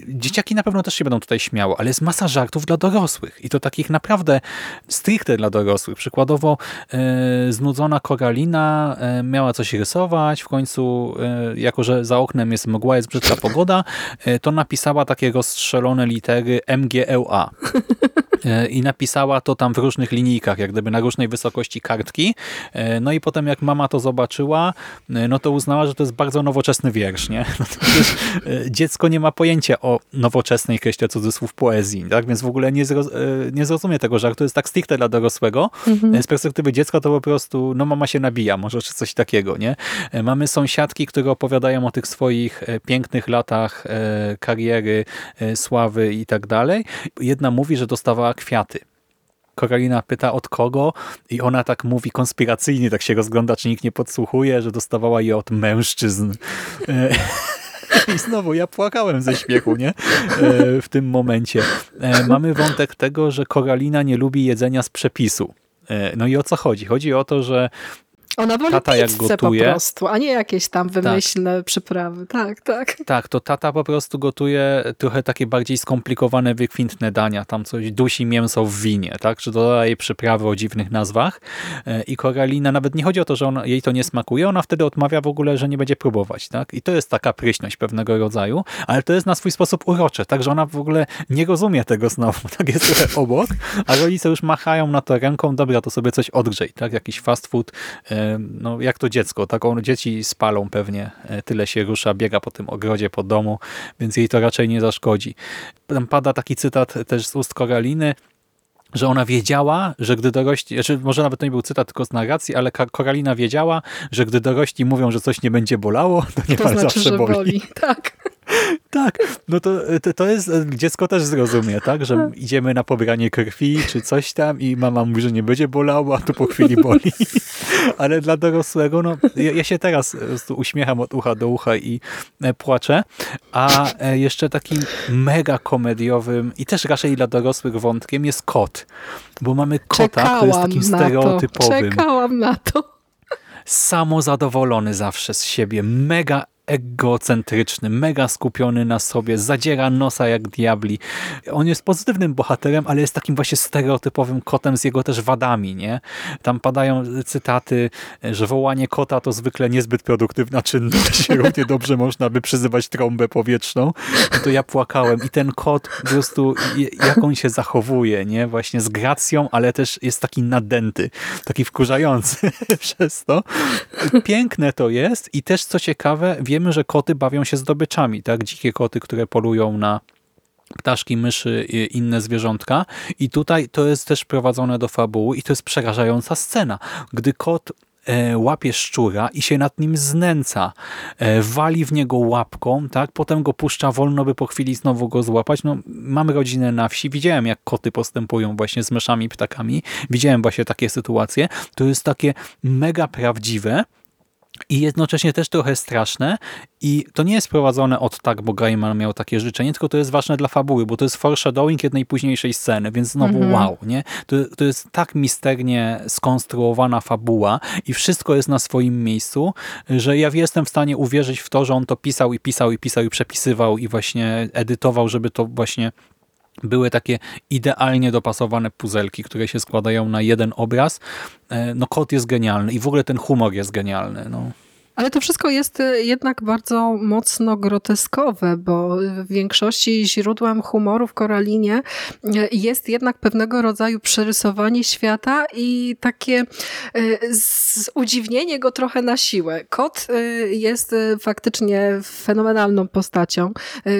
dzieciaki na pewno też się będą tutaj śmiały, ale jest masa żartów dla dorosłych i to takich naprawdę stricte dla dorosłych. Przykładowo e, znudzona Koralina e, miała coś rysować, w końcu, e, jako że za oknem jest mgła, jest brzydka pogoda, e, to napisała takie rozstrzelone litery MGLA. E, I napisała to tam w różnych linijkach, jak gdyby na różnej wysokości kartki. No i potem jak mama to zobaczyła, no to uznała, że to jest bardzo nowoczesny wiersz. Nie? <laughs> No to jest, dziecko nie ma pojęcia o nowoczesnej, kreślę cudzysłów, poezji, tak? więc w ogóle nie, zroz, e, nie zrozumie tego żartu. Jest tak stricte dla dorosłego. Mhm. Z perspektywy dziecka to po prostu, no mama się nabija, może czy coś takiego. nie? E, mamy sąsiadki, które opowiadają o tych swoich e, pięknych latach kariery, sławy i tak dalej. Jedna mówi, że dostawała kwiaty. Koralina pyta od kogo i ona tak mówi konspiracyjnie, tak się rozgląda, czy nikt nie podsłuchuje, że dostawała je od mężczyzn. <laughs> I znowu ja płakałem ze śmiechu, nie? E, w tym momencie. E, mamy wątek tego, że Koralina nie lubi jedzenia z przepisu. E, no i o co chodzi? Chodzi o to, że ona woli tata jak gotuje, po prostu, a nie jakieś tam tak. wymyślne tak. przyprawy. Tak, tak. Tak, to tata po prostu gotuje trochę takie bardziej skomplikowane, wykwintne dania. Tam coś dusi mięso w winie, tak? Czy dodaje przyprawy o dziwnych nazwach. E, I Koralina, nawet nie chodzi o to, że ona, jej to nie smakuje, ona wtedy odmawia w ogóle, że nie będzie próbować, tak? I to jest taka pryśność pewnego rodzaju, ale to jest na swój sposób urocze, tak? Że ona w ogóle nie rozumie tego znowu, <laughs> tak? Jest trochę obok, a rodzice już machają na to ręką, dobra, to sobie coś odgrzej, tak? Jakiś fast food, e, no jak to dziecko, tak? On, dzieci spalą pewnie, e, tyle się rusza, biega po tym ogrodzie, po domu, więc jej to raczej nie zaszkodzi. Pada taki cytat też z ust Koraliny, że ona wiedziała, że gdy dorośli, znaczy może nawet to nie był cytat, tylko z narracji, ale Koralina wiedziała, że gdy dorośli mówią, że coś nie będzie bolało, to nie to znaczy, zawsze boli. boli. Tak. Tak, no to, to, to jest, dziecko też zrozumie, tak, że idziemy na pobranie krwi czy coś tam i mama mówi, że nie będzie bolało, a tu po chwili boli. <laughs> Ale dla dorosłego, no ja, ja się teraz uśmiecham od ucha do ucha i e, płaczę, a e, jeszcze takim mega komediowym i też raczej dla dorosłych wątkiem jest kot, bo mamy kota, Czekałam który jest takim stereotypowym. Czekałam na to samozadowolony zawsze z siebie, mega egocentryczny, mega skupiony na sobie, zadziera nosa jak diabli. On jest pozytywnym bohaterem, ale jest takim właśnie stereotypowym kotem z jego też wadami, nie? Tam padają cytaty, że wołanie kota to zwykle niezbyt produktywna czynność. <laughs> Równie dobrze można by przyzywać trąbę powietrzną. To ja płakałem i ten kot po prostu, jak on się zachowuje, nie? Właśnie z gracją, ale też jest taki nadęty, taki wkurzający <laughs> przez to. Piękne to jest i też co ciekawe, wiem wiemy, że koty bawią się zdobyczami, tak? Dzikie koty, które polują na ptaszki, myszy i inne zwierzątka. I tutaj to jest też prowadzone do fabuły i to jest przerażająca scena. Gdy kot e, łapie szczura i się nad nim znęca, e, wali w niego łapką, tak? potem go puszcza wolno, by po chwili znowu go złapać. No, mam rodzinę na wsi, widziałem jak koty postępują właśnie z myszami, ptakami, widziałem właśnie takie sytuacje. To jest takie mega prawdziwe, i jednocześnie też trochę straszne i to nie jest prowadzone od tak, bo Gaiman miał takie życzenie, tylko to jest ważne dla fabuły, bo to jest foreshadowing jednej późniejszej sceny, więc znowu Mhm. wow, nie? To, to jest tak misternie skonstruowana fabuła i wszystko jest na swoim miejscu, że ja jestem w stanie uwierzyć w to, że on to pisał i pisał i pisał i przepisywał i właśnie edytował, żeby to właśnie były takie idealnie dopasowane puzelki, które się składają na jeden obraz. E, No kod jest genialny i w ogóle ten humor jest genialny. No. Ale to wszystko jest y, jednak bardzo mocno groteskowe, bo w większości źródłem humoru w Koralinie y, jest jednak pewnego rodzaju przerysowanie świata i takie y, udziwnienie go trochę na siłę. Kot jest faktycznie fenomenalną postacią.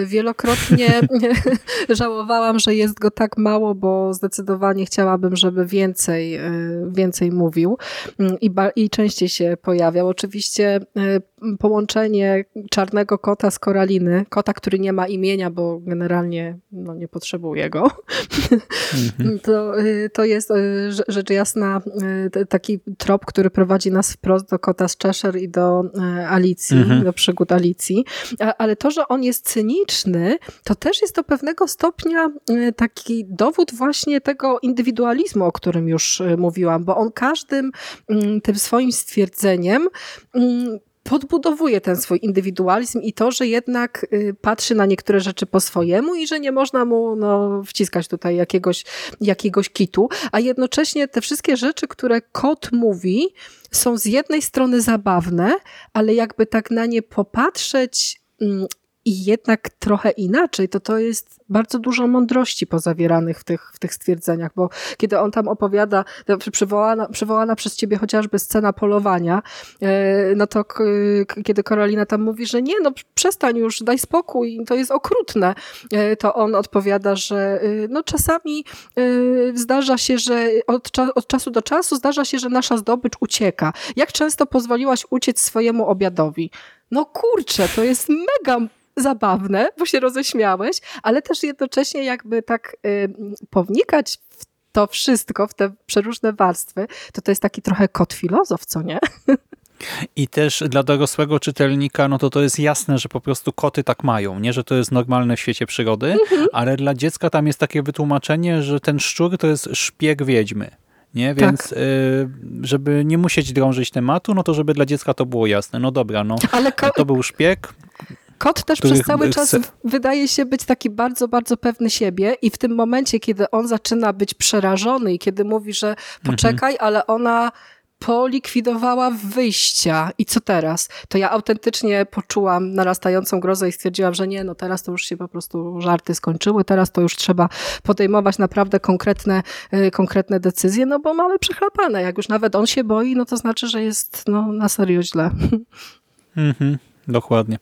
Wielokrotnie <laughs> żałowałam, że jest go tak mało, bo zdecydowanie chciałabym, żeby więcej, więcej mówił i, i częściej się pojawiał. Oczywiście połączenie czarnego kota z koraliny, kota, który nie ma imienia, bo generalnie no, nie potrzebuje go, <laughs> to, y, to jest y, rze- rzecz jasna y, taki trop, który prowadzi nas wprost do kota z Cheshire i do y, Alicji, Mhm. do przygód Alicji. Ale to, że on jest cyniczny, to też jest do pewnego stopnia y, taki dowód właśnie tego indywidualizmu, o którym już y, mówiłam, bo on każdym mm, tym swoim stwierdzeniem mm, podbudowuje ten swój indywidualizm i to, że jednak y, patrzy na niektóre rzeczy po swojemu i że nie można mu no, wciskać tutaj jakiegoś, jakiegoś kitu, a jednocześnie te wszystkie rzeczy, które kot mówi, są z jednej strony zabawne, ale jakby tak na nie popatrzeć mm, i jednak trochę inaczej, to to jest bardzo dużo mądrości pozawieranych w tych, w tych stwierdzeniach, bo kiedy on tam opowiada, przy- przywołana, przywołana przez ciebie chociażby scena polowania, e, no to kiedy Karolina tam mówi, że nie, no przestań już, daj spokój, to jest okrutne, e, to on odpowiada, że e, no czasami zdarza się, że od, od czasu do czasu zdarza się, że nasza zdobycz ucieka. Jak często pozwoliłaś uciec swojemu obiadowi? No kurczę, to jest mega zabawne, bo się roześmiałeś, ale też jednocześnie jakby tak y, pownikać w to wszystko, w te przeróżne warstwy, to to jest taki trochę kot filozof, co nie? I też dla dorosłego czytelnika, no to to jest jasne, że po prostu koty tak mają, nie, że to jest normalne w świecie przyrody, ale dla dziecka tam jest takie wytłumaczenie, że ten szczur to jest szpieg wiedźmy. Nie? Więc y, żeby nie musieć drążyć tematu, no to żeby dla dziecka to było jasne. No dobra, no to był szpieg, Kot też przez cały czas wydaje się być taki bardzo, bardzo pewny siebie i w tym momencie, kiedy on zaczyna być przerażony i kiedy mówi, że poczekaj, ale ona polikwidowała wyjścia i co teraz? To ja autentycznie poczułam narastającą grozę i stwierdziłam, że nie, no teraz to już się po prostu żarty skończyły, teraz to już trzeba podejmować naprawdę konkretne, y, konkretne decyzje, no bo mamy przechlapane. Jak już nawet on się boi, no to znaczy, że jest no, na serio źle. <laughs> Mhm, dokładnie.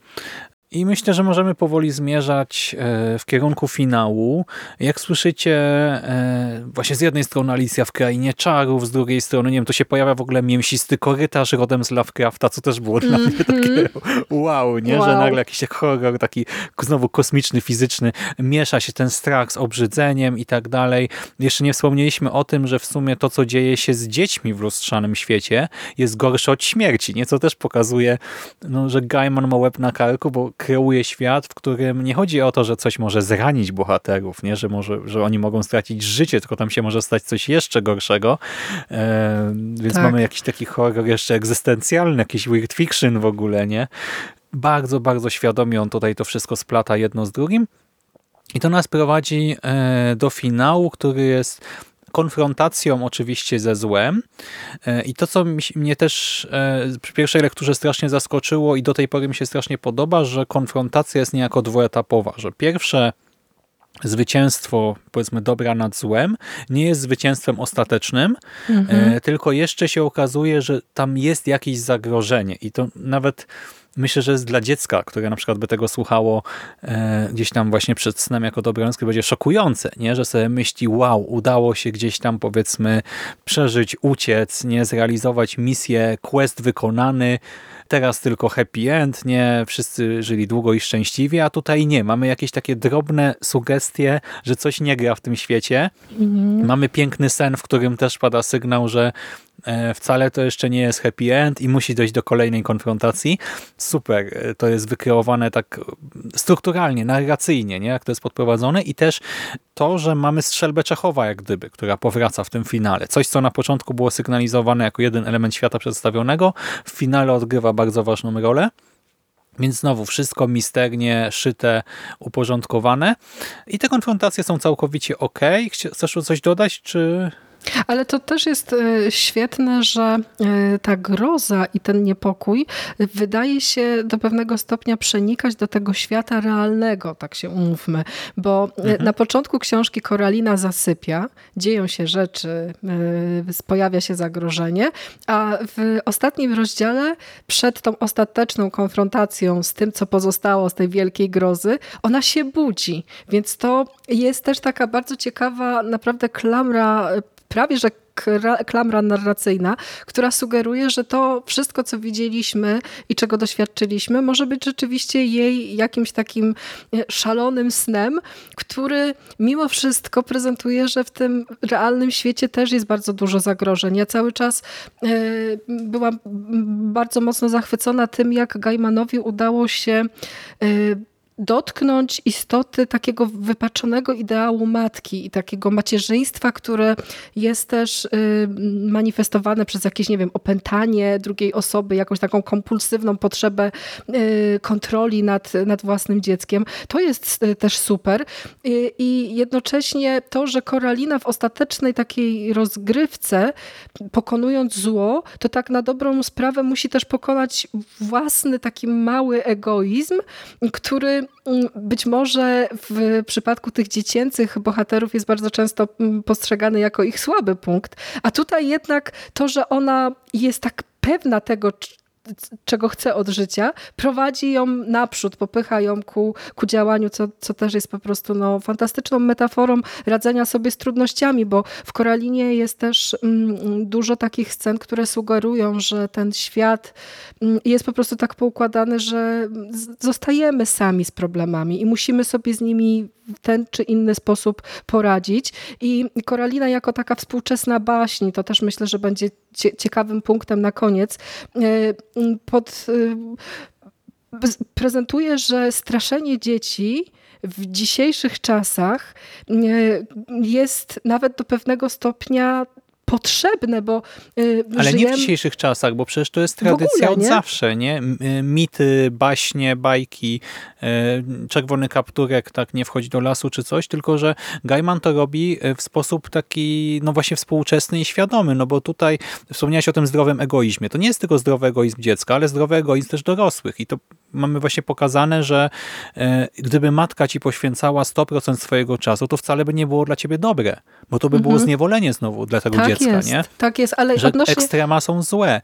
I myślę, że możemy powoli zmierzać e, w kierunku finału. Jak słyszycie, e, właśnie z jednej strony Alicja w Krainie Czarów, z drugiej strony, nie wiem, to się pojawia w ogóle mięsisty korytarz rodem z Lovecrafta, co też było dla mnie takie <laughs> wow, nie? Że Wow. nagle jakiś horror taki znowu kosmiczny, fizyczny, miesza się ten strach z obrzydzeniem i tak dalej. Jeszcze nie wspomnieliśmy o tym, że w sumie to, co dzieje się z dziećmi w lustrzanym świecie, jest gorsze od śmierci, nie? Co też pokazuje, no, że Gaiman ma łeb na karku, bo kreuje świat, w którym nie chodzi o to, że coś może zranić bohaterów, nie? Że, może, że oni mogą stracić życie, tylko tam się może stać coś jeszcze gorszego. E, więc Tak. mamy jakiś taki horror jeszcze egzystencjalny, jakiś weird fiction w ogóle, nie? Bardzo, bardzo świadomie on tutaj to wszystko splata jedno z drugim. I to nas prowadzi e, do finału, który jest konfrontacją oczywiście ze złem. E, I to, co mnie też e, przy pierwszej lekturze strasznie zaskoczyło i do tej pory mi się strasznie podoba, że konfrontacja jest niejako dwuetapowa, że pierwsze zwycięstwo, powiedzmy, dobra nad złem nie jest zwycięstwem ostatecznym, e, tylko jeszcze się okazuje, że tam jest jakieś zagrożenie i to nawet myślę, że jest dla dziecka, które na przykład by tego słuchało e, gdzieś tam właśnie przed snem jako dobranoc, będzie szokujące, nie? że sobie myśli, wow, udało się gdzieś tam powiedzmy przeżyć, uciec, nie zrealizować misję, quest wykonany, teraz tylko happy end, nie? Wszyscy żyli długo i szczęśliwie, a tutaj nie. Mamy jakieś takie drobne sugestie, że coś nie gra w tym świecie. Mamy piękny sen, w którym też pada sygnał, że wcale to jeszcze nie jest happy end i musi dojść do kolejnej konfrontacji. Super, e, to jest wykreowane tak strukturalnie, narracyjnie, nie? jak to jest podprowadzone i też to, że mamy strzelbę Czechowa jak gdyby, która powraca w tym finale. Coś, co na początku było sygnalizowane jako jeden element świata przedstawionego, w finale odgrywa bardzo ważną rolę. Więc znowu wszystko misternie szyte, uporządkowane. I te konfrontacje są całkowicie ok. Chcesz coś dodać, czy ale to też jest e, świetne, że e, ta groza i ten niepokój wydaje się do pewnego stopnia przenikać do tego świata realnego, tak się umówmy. Bo e, mhm. na początku książki Koralina zasypia, dzieją się rzeczy, pojawia się zagrożenie, a w ostatnim rozdziale, przed tą ostateczną konfrontacją z tym, co pozostało z tej wielkiej grozy, ona się budzi. Więc to jest też taka bardzo ciekawa, naprawdę klamra prawie że klamra narracyjna, która sugeruje, że to wszystko, co widzieliśmy i czego doświadczyliśmy, może być rzeczywiście jej jakimś takim e, szalonym snem, który mimo wszystko prezentuje, że w tym realnym świecie też jest bardzo dużo zagrożeń. Ja cały czas e, byłam bardzo mocno zachwycona tym, jak Gaimanowi udało się e, dotknąć istoty takiego wypaczonego ideału matki i takiego macierzyństwa, które jest też y, manifestowane przez jakieś, nie wiem, opętanie drugiej osoby, jakąś taką kompulsywną potrzebę y, kontroli nad, nad własnym dzieckiem. To jest y, też super. I jednocześnie to, że Koralina w ostatecznej takiej rozgrywce, pokonując zło, to tak na dobrą sprawę musi też pokonać własny taki mały egoizm, który być może w przypadku tych dziecięcych bohaterów jest bardzo często mm, postrzegany jako ich słaby punkt, a tutaj jednak to, że ona jest tak pewna tego, czego chce od życia, prowadzi ją naprzód, popycha ją ku, ku działaniu, co, co też jest po prostu no, fantastyczną metaforą radzenia sobie z trudnościami, bo w Koralinie jest też mm, dużo takich scen, które sugerują, że ten świat mm, jest po prostu tak poukładany, że zostajemy sami z problemami i musimy sobie z nimi ten czy inny sposób poradzić. I Koralina jako taka współczesna baśń, to też myślę, że będzie ciekawym punktem na koniec, e, pod, e, prezentuje, że straszenie dzieci w dzisiejszych czasach e, jest nawet do pewnego stopnia potrzebne, bo y, Ale żyjemy... nie w dzisiejszych czasach, bo przecież to jest tradycja ogóle, od zawsze, nie? Y, mity, baśnie, bajki, y, czerwony kapturek tak nie wchodzi do lasu czy coś, tylko że Gaiman to robi w sposób taki, no właśnie współczesny i świadomy, no bo tutaj wspomniałeś o tym zdrowym egoizmie. To nie jest tylko zdrowy egoizm dziecka, ale zdrowy egoizm też dorosłych i to mamy właśnie pokazane, że gdyby matka ci poświęcała 100% swojego czasu, to wcale by nie było dla ciebie dobre, bo to by było mhm. zniewolenie znowu dla tego tak dziecka dziecka, jest, nie? Tak jest, ale Że odnośnie... ekstrema są złe.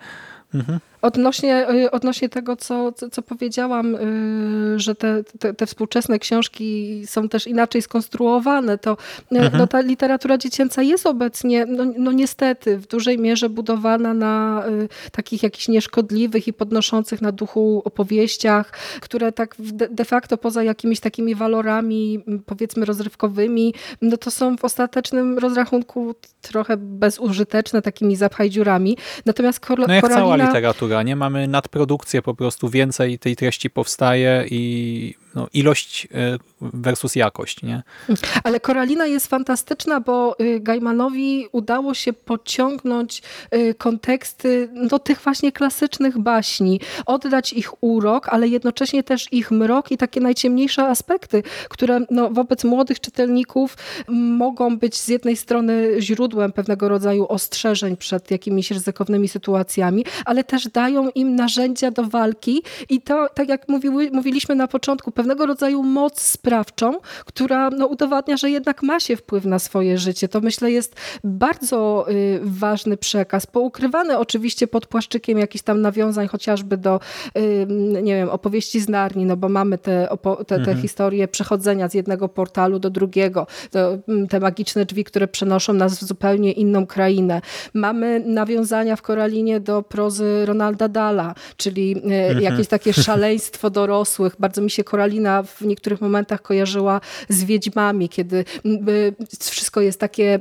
Mhm. Odnośnie, y, odnośnie tego, co, co, co powiedziałam, y, że te, te, te, współczesne książki są też inaczej skonstruowane, to y, mhm. no, ta literatura dziecięca jest obecnie, no, no, niestety, w dużej mierze budowana na takich jakichś nieszkodliwych i podnoszących na duchu opowieściach, które tak de facto poza jakimiś takimi walorami, powiedzmy rozrywkowymi, no to są w ostatecznym rozrachunku trochę bezużyteczne, takimi zapchaj dziurami. Natomiast Kor no Koralina... literatura nie? Mamy nadprodukcję, po prostu więcej tej treści powstaje i no, ilość e, versus jakość. Nie? Ale Koralina jest fantastyczna, bo y, Gaimanowi udało się pociągnąć y, konteksty do tych właśnie klasycznych baśni, oddać ich urok, ale jednocześnie też ich mrok i takie najciemniejsze aspekty, które no, wobec młodych czytelników mogą być z jednej strony źródłem pewnego rodzaju ostrzeżeń przed jakimiś ryzykownymi sytuacjami, ale też dają im narzędzia do walki i to, tak jak mówiły, mówiliśmy na początku, pewnego rodzaju moc sprawczą, która no, udowadnia, że jednak ma się wpływ na swoje życie. To myślę jest bardzo y, ważny przekaz, poukrywany oczywiście pod płaszczykiem jakichś tam nawiązań chociażby do y, nie wiem, opowieści z Narni, no bo mamy te, te, te mhm. historie przechodzenia z jednego portalu do drugiego, to, mm, te magiczne drzwi, które przenoszą nas w zupełnie inną krainę. Mamy nawiązania w Koralinie do prozy Ronalda Dala, czyli y, mhm. jakieś takie szaleństwo dorosłych. Bardzo mi się Koralina W niektórych momentach kojarzyła z wiedźmami, kiedy wszystko jest takie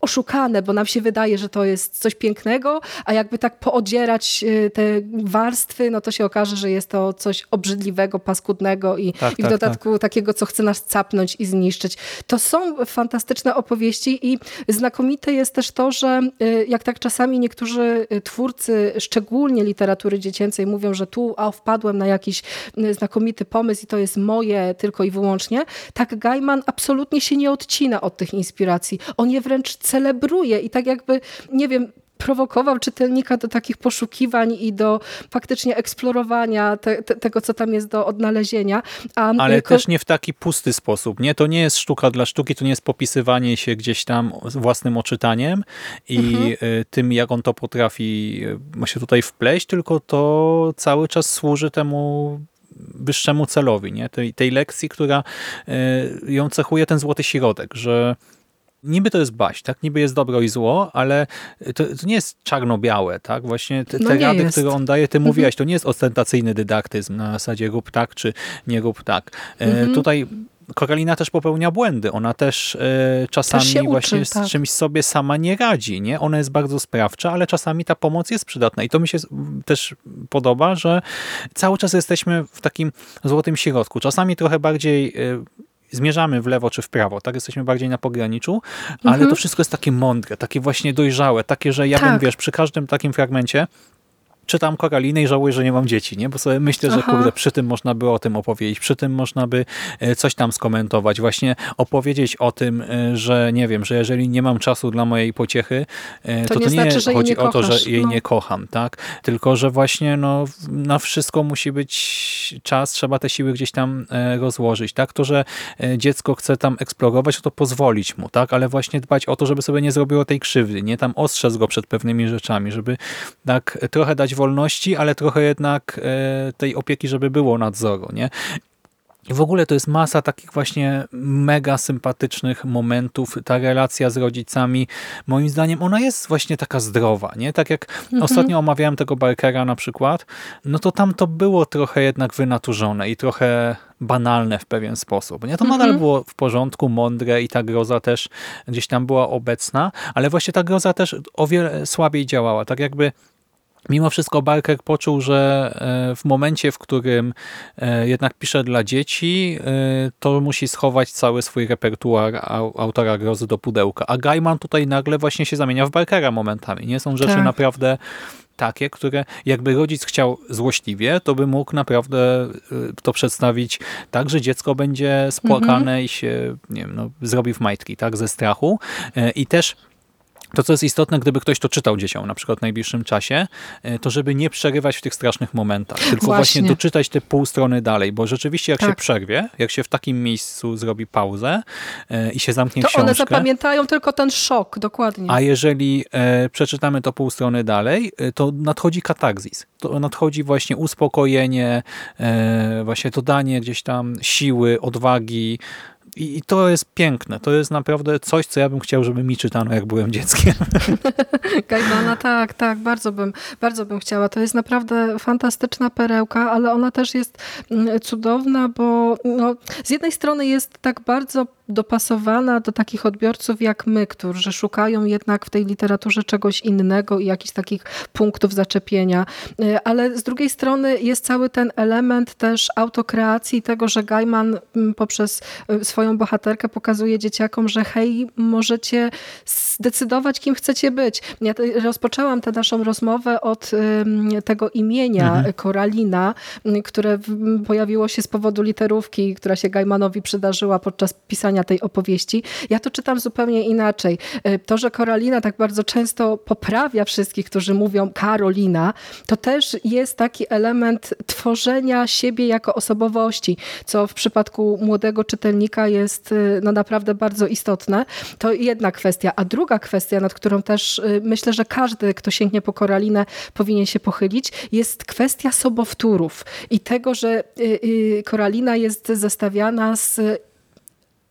oszukane, bo nam się wydaje, że to jest coś pięknego, a jakby tak poodzierać y, te warstwy, no to się okaże, że jest to coś obrzydliwego, paskudnego i, tak, i w tak, dodatku tak. takiego, co chce nas capnąć i zniszczyć. To są fantastyczne opowieści i znakomite jest też to, że y, jak tak czasami niektórzy y, twórcy, szczególnie literatury dziecięcej mówią, że tu a wpadłem na jakiś znakomity pomysł i to jest moje tylko i wyłącznie, tak Gaiman absolutnie się nie odcina od tych inspiracji. On je wręcz celebruje i tak jakby, nie wiem, prowokował czytelnika do takich poszukiwań i do faktycznie eksplorowania te, te, tego, co tam jest do odnalezienia. A Ale jako... też nie w taki pusty sposób. Nie? To nie jest sztuka dla sztuki, to nie jest popisywanie się gdzieś tam własnym oczytaniem i mhm. Y, tym, jak on to potrafi y, się tutaj wpleść, tylko to cały czas służy temu wyższemu celowi, nie? Tej, tej lekcji, która y, ją cechuje ten złoty środek, że niby to jest baś, tak? Niby jest dobro i zło, ale to, to nie jest czarno-białe, tak? Właśnie te, no te rady, jest. które on daje, ty mhm. mówiłaś, to nie jest ostentacyjny dydaktyzm na zasadzie rób tak, czy nie rób tak. E, mhm. Tutaj Koralina też popełnia błędy. Ona też e, czasami też właśnie uczy, z tak. czymś sobie sama nie radzi. Nie? Ona jest bardzo sprawcza, ale czasami ta pomoc jest przydatna. I to mi się też podoba, że cały czas jesteśmy w takim złotym środku. Czasami trochę bardziej e, zmierzamy w lewo czy w prawo, tak? Jesteśmy bardziej na pograniczu, ale mhm. to wszystko jest takie mądre, takie właśnie dojrzałe, takie, że ja tak. bym, wiesz, przy każdym takim fragmencie czytam Koralinę i żałuję, że nie mam dzieci, nie? Bo sobie myślę, że Aha. kurde, przy tym można by o tym opowiedzieć, przy tym można by e, coś tam skomentować, właśnie opowiedzieć o tym, e, że nie wiem, że jeżeli nie mam czasu dla mojej pociechy, e, to, to, nie, to nie znaczy, chodzi nie o to, że jej no. nie kocham, tak? Tylko, że właśnie no, na wszystko musi być czas, trzeba te siły gdzieś tam rozłożyć, tak? To, że dziecko chce tam eksplorować, to pozwolić mu, tak? Ale właśnie dbać o to, żeby sobie nie zrobiło tej krzywdy, nie? Tam ostrzec go przed pewnymi rzeczami, żeby tak trochę dać wolności, ale trochę jednak e, tej opieki, żeby było nadzoru. Nie? I w ogóle to jest masa takich właśnie mega sympatycznych momentów. Ta relacja z rodzicami, moim zdaniem, ona jest właśnie taka zdrowa. nie? Tak jak mhm. ostatnio omawiałem tego Barkera na przykład, no to tam to było trochę jednak wynaturzone i trochę banalne w pewien sposób. Nie? To mhm. nadal było w porządku, mądre i ta groza też gdzieś tam była obecna, ale właśnie ta groza też o wiele słabiej działała. Tak jakby Mimo wszystko Barker poczuł, że e, w momencie, w którym e, jednak pisze dla dzieci, e, to musi schować cały swój repertuar autora grozy do pudełka. A Gaiman tutaj nagle właśnie się zamienia w Barkera momentami. Nie są rzeczy tak. naprawdę takie, które jakby rodzic chciał złośliwie, to by mógł naprawdę to przedstawić tak, że dziecko będzie spłakane mhm. i się, nie wiem, no, zrobi w majtki, tak, ze strachu. I też to, co jest istotne, gdyby ktoś to czytał dzieciom, na przykład w najbliższym czasie, e, to żeby nie przerywać w tych strasznych momentach, tylko właśnie, właśnie doczytać te pół strony dalej, bo rzeczywiście jak tak. się przerwie, jak się w takim miejscu zrobi pauzę e, i się zamknie to książkę... one zapamiętają tylko ten szok, dokładnie. A jeżeli e, przeczytamy to pół strony dalej, to nadchodzi katarzis. To nadchodzi właśnie uspokojenie, właśnie dodanie gdzieś tam siły, odwagi, i, to jest piękne. To jest naprawdę coś, co ja bym chciał, żeby mi czytano, jak byłem dzieckiem. <laughs> Gajdana, tak, tak, bardzo bym, bardzo bym chciała. To jest naprawdę fantastyczna perełka, ale ona też jest mm, cudowna, bo no, z jednej strony jest tak bardzo dopasowana do takich odbiorców jak my, którzy szukają jednak w tej literaturze czegoś innego i jakichś takich punktów zaczepienia. Y, ale z drugiej strony jest cały ten element też autokreacji tego, że Gaiman mm, poprzez y, swoją bohaterkę pokazuje dzieciakom, że hej, możecie zdecydować, kim chcecie być. Ja rozpoczęłam tę naszą rozmowę od tego imienia mhm. Koralina, które pojawiło się z powodu literówki, która się Gaimanowi przydarzyła podczas pisania pisania tej opowieści. Ja to czytam zupełnie inaczej. E, to, że Koralina tak bardzo często poprawia wszystkich, którzy mówią Karolina, to też jest taki element tworzenia siebie jako osobowości, co w przypadku młodego czytelnika jest e, no, naprawdę bardzo istotne. To jedna kwestia. A druga kwestia, nad którą też e, myślę, że każdy, kto sięgnie po Koralinę, powinien się pochylić, jest kwestia sobowtórów i tego, że Koralina jest zestawiana z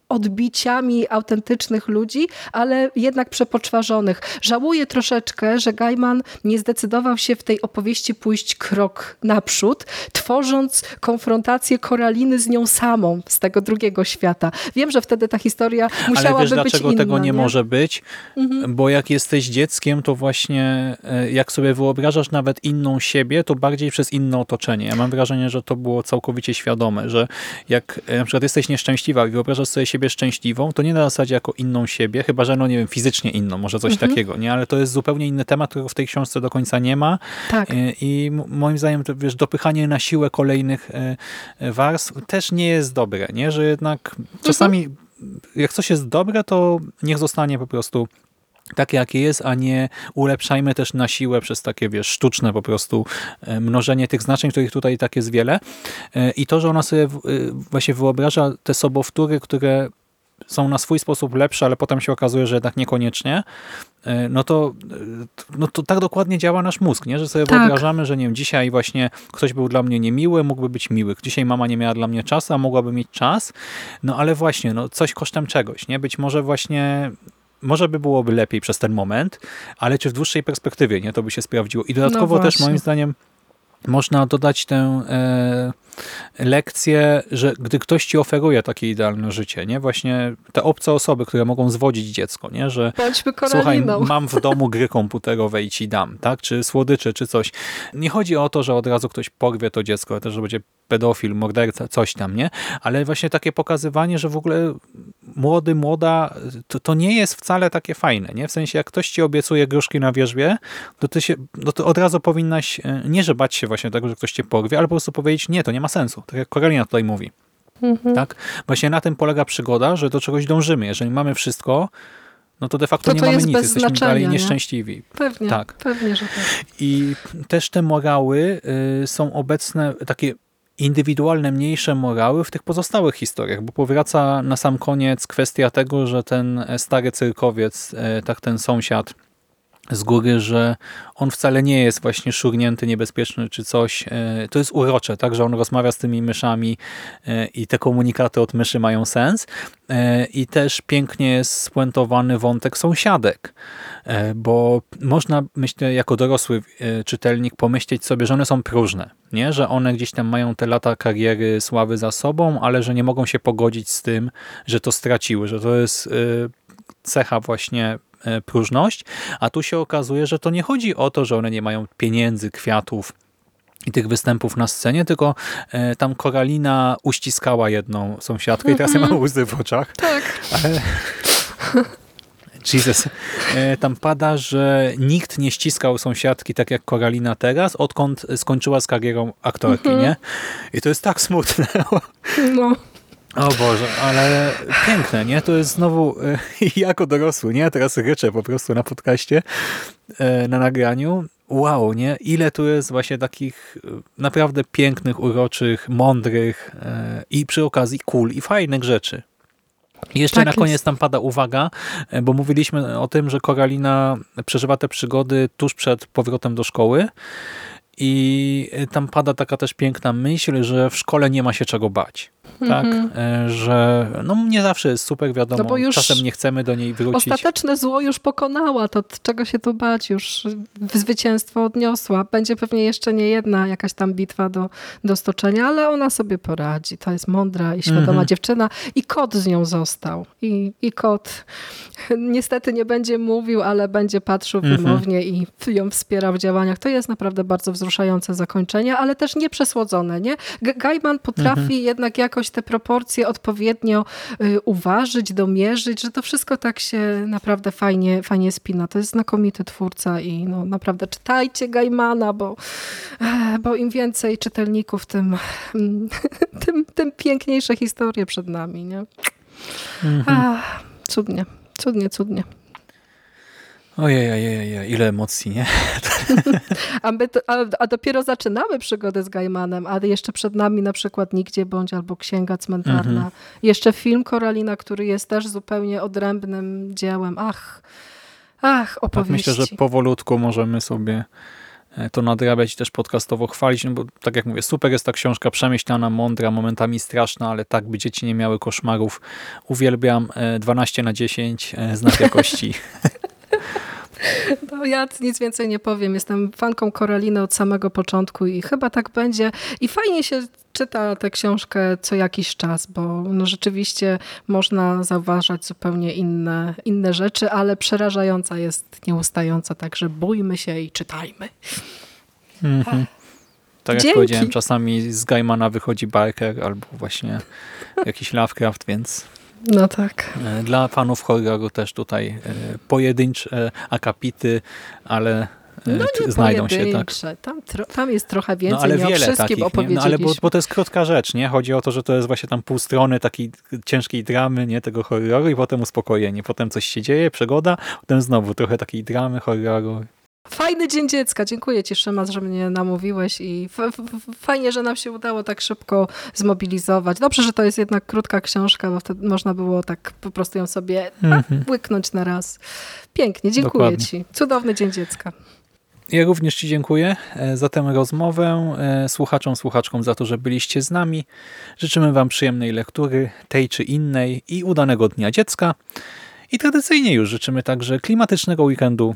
odbiciami autentycznych ludzi, ale jednak przepoczwarzonych. Żałuję troszeczkę, że Gaiman nie zdecydował się w tej opowieści pójść krok naprzód, tworząc konfrontację Koraliny z nią samą z tego drugiego świata. Wiem, że wtedy ta historia musiałaby Ale wiesz, być dlaczego inna, tego nie, nie, może być? Mhm. Bo jak jesteś dzieckiem, to właśnie e, jak sobie wyobrażasz nawet inną siebie, to bardziej przez inne otoczenie. Ja mam wrażenie, że to było całkowicie świadome, że jak e, na przykład jesteś nieszczęśliwa i wyobrażasz sobie siebie szczęśliwą, to nie na zasadzie jako inną siebie, chyba że no nie wiem, fizycznie inną, może coś Mhm. takiego, nie? Ale to jest zupełnie inny temat, którego w tej książce do końca nie ma. Tak. E, I moim zdaniem, to, wiesz, dopychanie na siłę kolejnych e, e, warstw też nie jest dobre, nie? Że jednak czasami jak coś jest dobre, to niech zostanie po prostu takie, jakie jest, a nie ulepszajmy też na siłę przez takie, wiesz, sztuczne po prostu e, mnożenie tych znaczeń, których tutaj i tak jest wiele. E, I to, że ona sobie e, właśnie wyobraża te sobowtóry, które są na swój sposób lepsze, ale potem się okazuje, że jednak niekoniecznie, no to, no to tak dokładnie działa nasz mózg, nie? że sobie Tak. wyobrażamy, że nie wiem, dzisiaj właśnie ktoś był dla mnie niemiły, mógłby być miły. Dzisiaj mama nie miała dla mnie czasu, a mogłaby mieć czas. No ale właśnie, no coś kosztem czegoś, nie? Być może właśnie może by byłoby lepiej przez ten moment, ale czy w dłuższej perspektywie nie to by się sprawdziło. I dodatkowo No też moim zdaniem można dodać tę e, lekcję, że gdy ktoś ci oferuje takie idealne życie, nie? Właśnie te obce osoby, które mogą zwodzić dziecko, nie? Że Słuchaj, <laughs> mam w domu gry komputerowe i ci dam, tak? Czy słodycze, czy coś. Nie chodzi o to, że od razu ktoś porwie to dziecko, też, że będzie pedofil, morderca, coś tam, nie? Ale właśnie takie pokazywanie, że w ogóle młody, młoda, to, to nie jest wcale takie fajne, nie? W sensie, jak ktoś ci obiecuje gruszki na wierzbie, to ty się, no to od razu powinnaś, e, nie że bać się właśnie tego, że ktoś cię porwie, ale po prostu powiedzieć, nie, to nie ma sensu. Tak jak Koralina tutaj mówi. Mhm. Tak? Właśnie na tym polega przygoda, że do czegoś dążymy. Jeżeli mamy wszystko, no to de facto To nie to mamy nic, jesteśmy dalej nie? nieszczęśliwi. Pewnie, Tak. pewnie, że tak. I też te morały y, są obecne, takie indywidualne, mniejsze morały w tych pozostałych historiach, bo powraca na sam koniec kwestia tego, że ten stary cyrkowiec, y, tak ten sąsiad z góry, że on wcale nie jest właśnie szurnięty, niebezpieczny czy coś. Y, To jest urocze, tak, że on rozmawia z tymi myszami y, i te komunikaty od myszy mają sens. Y, I też pięknie jest spuentowany wątek sąsiadek, E, bo można, myślę, jako dorosły e, czytelnik pomyśleć sobie, że one są próżne, nie? że one gdzieś tam mają te lata kariery, sławy za sobą, ale że nie mogą się pogodzić z tym, że to straciły, że to jest e, cecha właśnie e, próżność, a tu się okazuje, że to nie chodzi o to, że one nie mają pieniędzy, kwiatów, i tych występów na scenie, tylko e, tam Koralina uściskała jedną sąsiadkę i teraz ja mam łzy w oczach. Tak. Ale... Jesus. E, Tam pada, że nikt nie ściskał sąsiadki tak jak Koralina teraz, odkąd skończyła z karierą aktorki, nie? I to jest tak smutne. No. O Boże, ale piękne, nie? To jest znowu e, <laughs> jako dorosły, nie? Teraz ryczę po prostu na podcaście, e, na nagraniu. Wow, nie? Ile tu jest właśnie takich e, naprawdę pięknych, uroczych, mądrych i przy okazji cool i fajnych rzeczy. Jeszcze Tak na jest. koniec tam pada uwaga, bo mówiliśmy o tym, że Koralina przeżywa te przygody tuż przed powrotem do szkoły i tam pada taka też piękna myśl, że w szkole nie ma się czego bać. Tak? E, Że no nie zawsze jest super, wiadomo, No bo już czasem nie chcemy do niej wrócić. Ostateczne zło już pokonała, to czego się tu bać, już zwycięstwo odniosła. Będzie pewnie jeszcze nie jedna jakaś tam bitwa do, do stoczenia, ale ona sobie poradzi. To jest mądra i świadoma Mhm. dziewczyna i kot z nią został. I, I kot <laughs> niestety nie będzie mówił, ale będzie patrzył Mhm. wymownie i ją wspierał w działaniach. To jest naprawdę bardzo wzruszające zakończenie, ale też nieprzesłodzone. Nie? Gaiman potrafi Mhm. jednak jakoś te proporcje odpowiednio y, uważyć, domierzyć, że to wszystko tak się naprawdę fajnie, fajnie spina. To jest znakomity twórca i no, naprawdę czytajcie Gaimana, bo, e, bo im więcej czytelników, tym, <laughs> tym, tym piękniejsze historie przed nami. Nie? Mhm. Ach, cudnie, cudnie, cudnie. Ojej, ojej, ojej, ile emocji, nie? A, my to, a, a dopiero zaczynamy przygodę z Gaimanem, a jeszcze przed nami na przykład Nigdzie Bądź albo Księga Cmentarna. Mhm. Jeszcze film Koralina, który jest też zupełnie odrębnym dziełem. Ach, ach, Tak opowieści. myślę, że powolutku możemy sobie e, to nadrabiać i też podcastowo chwalić, no bo tak jak mówię, super jest ta książka, przemyślana, mądra, momentami straszna, ale tak, by dzieci nie miały koszmarów. Uwielbiam, e, 12 na 10, e, znak jakości. <laughs> <laughs> No ja nic więcej nie powiem. Jestem fanką Koraliny od samego początku i chyba tak będzie. I fajnie się czyta tę książkę co jakiś czas, bo no rzeczywiście można zauważać zupełnie inne, inne rzeczy, ale przerażająca jest nieustająca, także bójmy się i czytajmy. Mhm. Tak jak Dzięki. powiedziałem, czasami z Gaimana wychodzi Barker albo właśnie jakiś Lovecraft, więc No tak. e, dla fanów horroru też tutaj e, pojedyncze akapity, ale e, No nie znajdą się, tak? Tam, tam jest trochę więcej, No ale nie o wiele wszystkim takich, no, ale bo, bo to jest krótka rzecz, nie? Chodzi o to, że to jest właśnie tam pół strony takiej ciężkiej dramy, nie? Tego horroru i potem uspokojenie. Potem coś się dzieje, przygoda, potem znowu trochę takiej dramy, horroru. Fajny Dzień Dziecka. Dziękuję Ci, Szymas, że mnie namówiłeś i fajnie, że nam się udało tak szybko zmobilizować. Dobrze, że to jest jednak krótka książka, bo wtedy można było tak po prostu ją sobie Mhm. łyknąć na raz. Pięknie, dziękuję Dokładnie. Ci. Cudowny Dzień Dziecka. Ja również Ci dziękuję e, za tę rozmowę, e, słuchaczom, słuchaczkom za to, że byliście z nami. Życzymy Wam przyjemnej lektury, tej czy innej i udanego Dnia Dziecka. I tradycyjnie już życzymy także klimatycznego weekendu,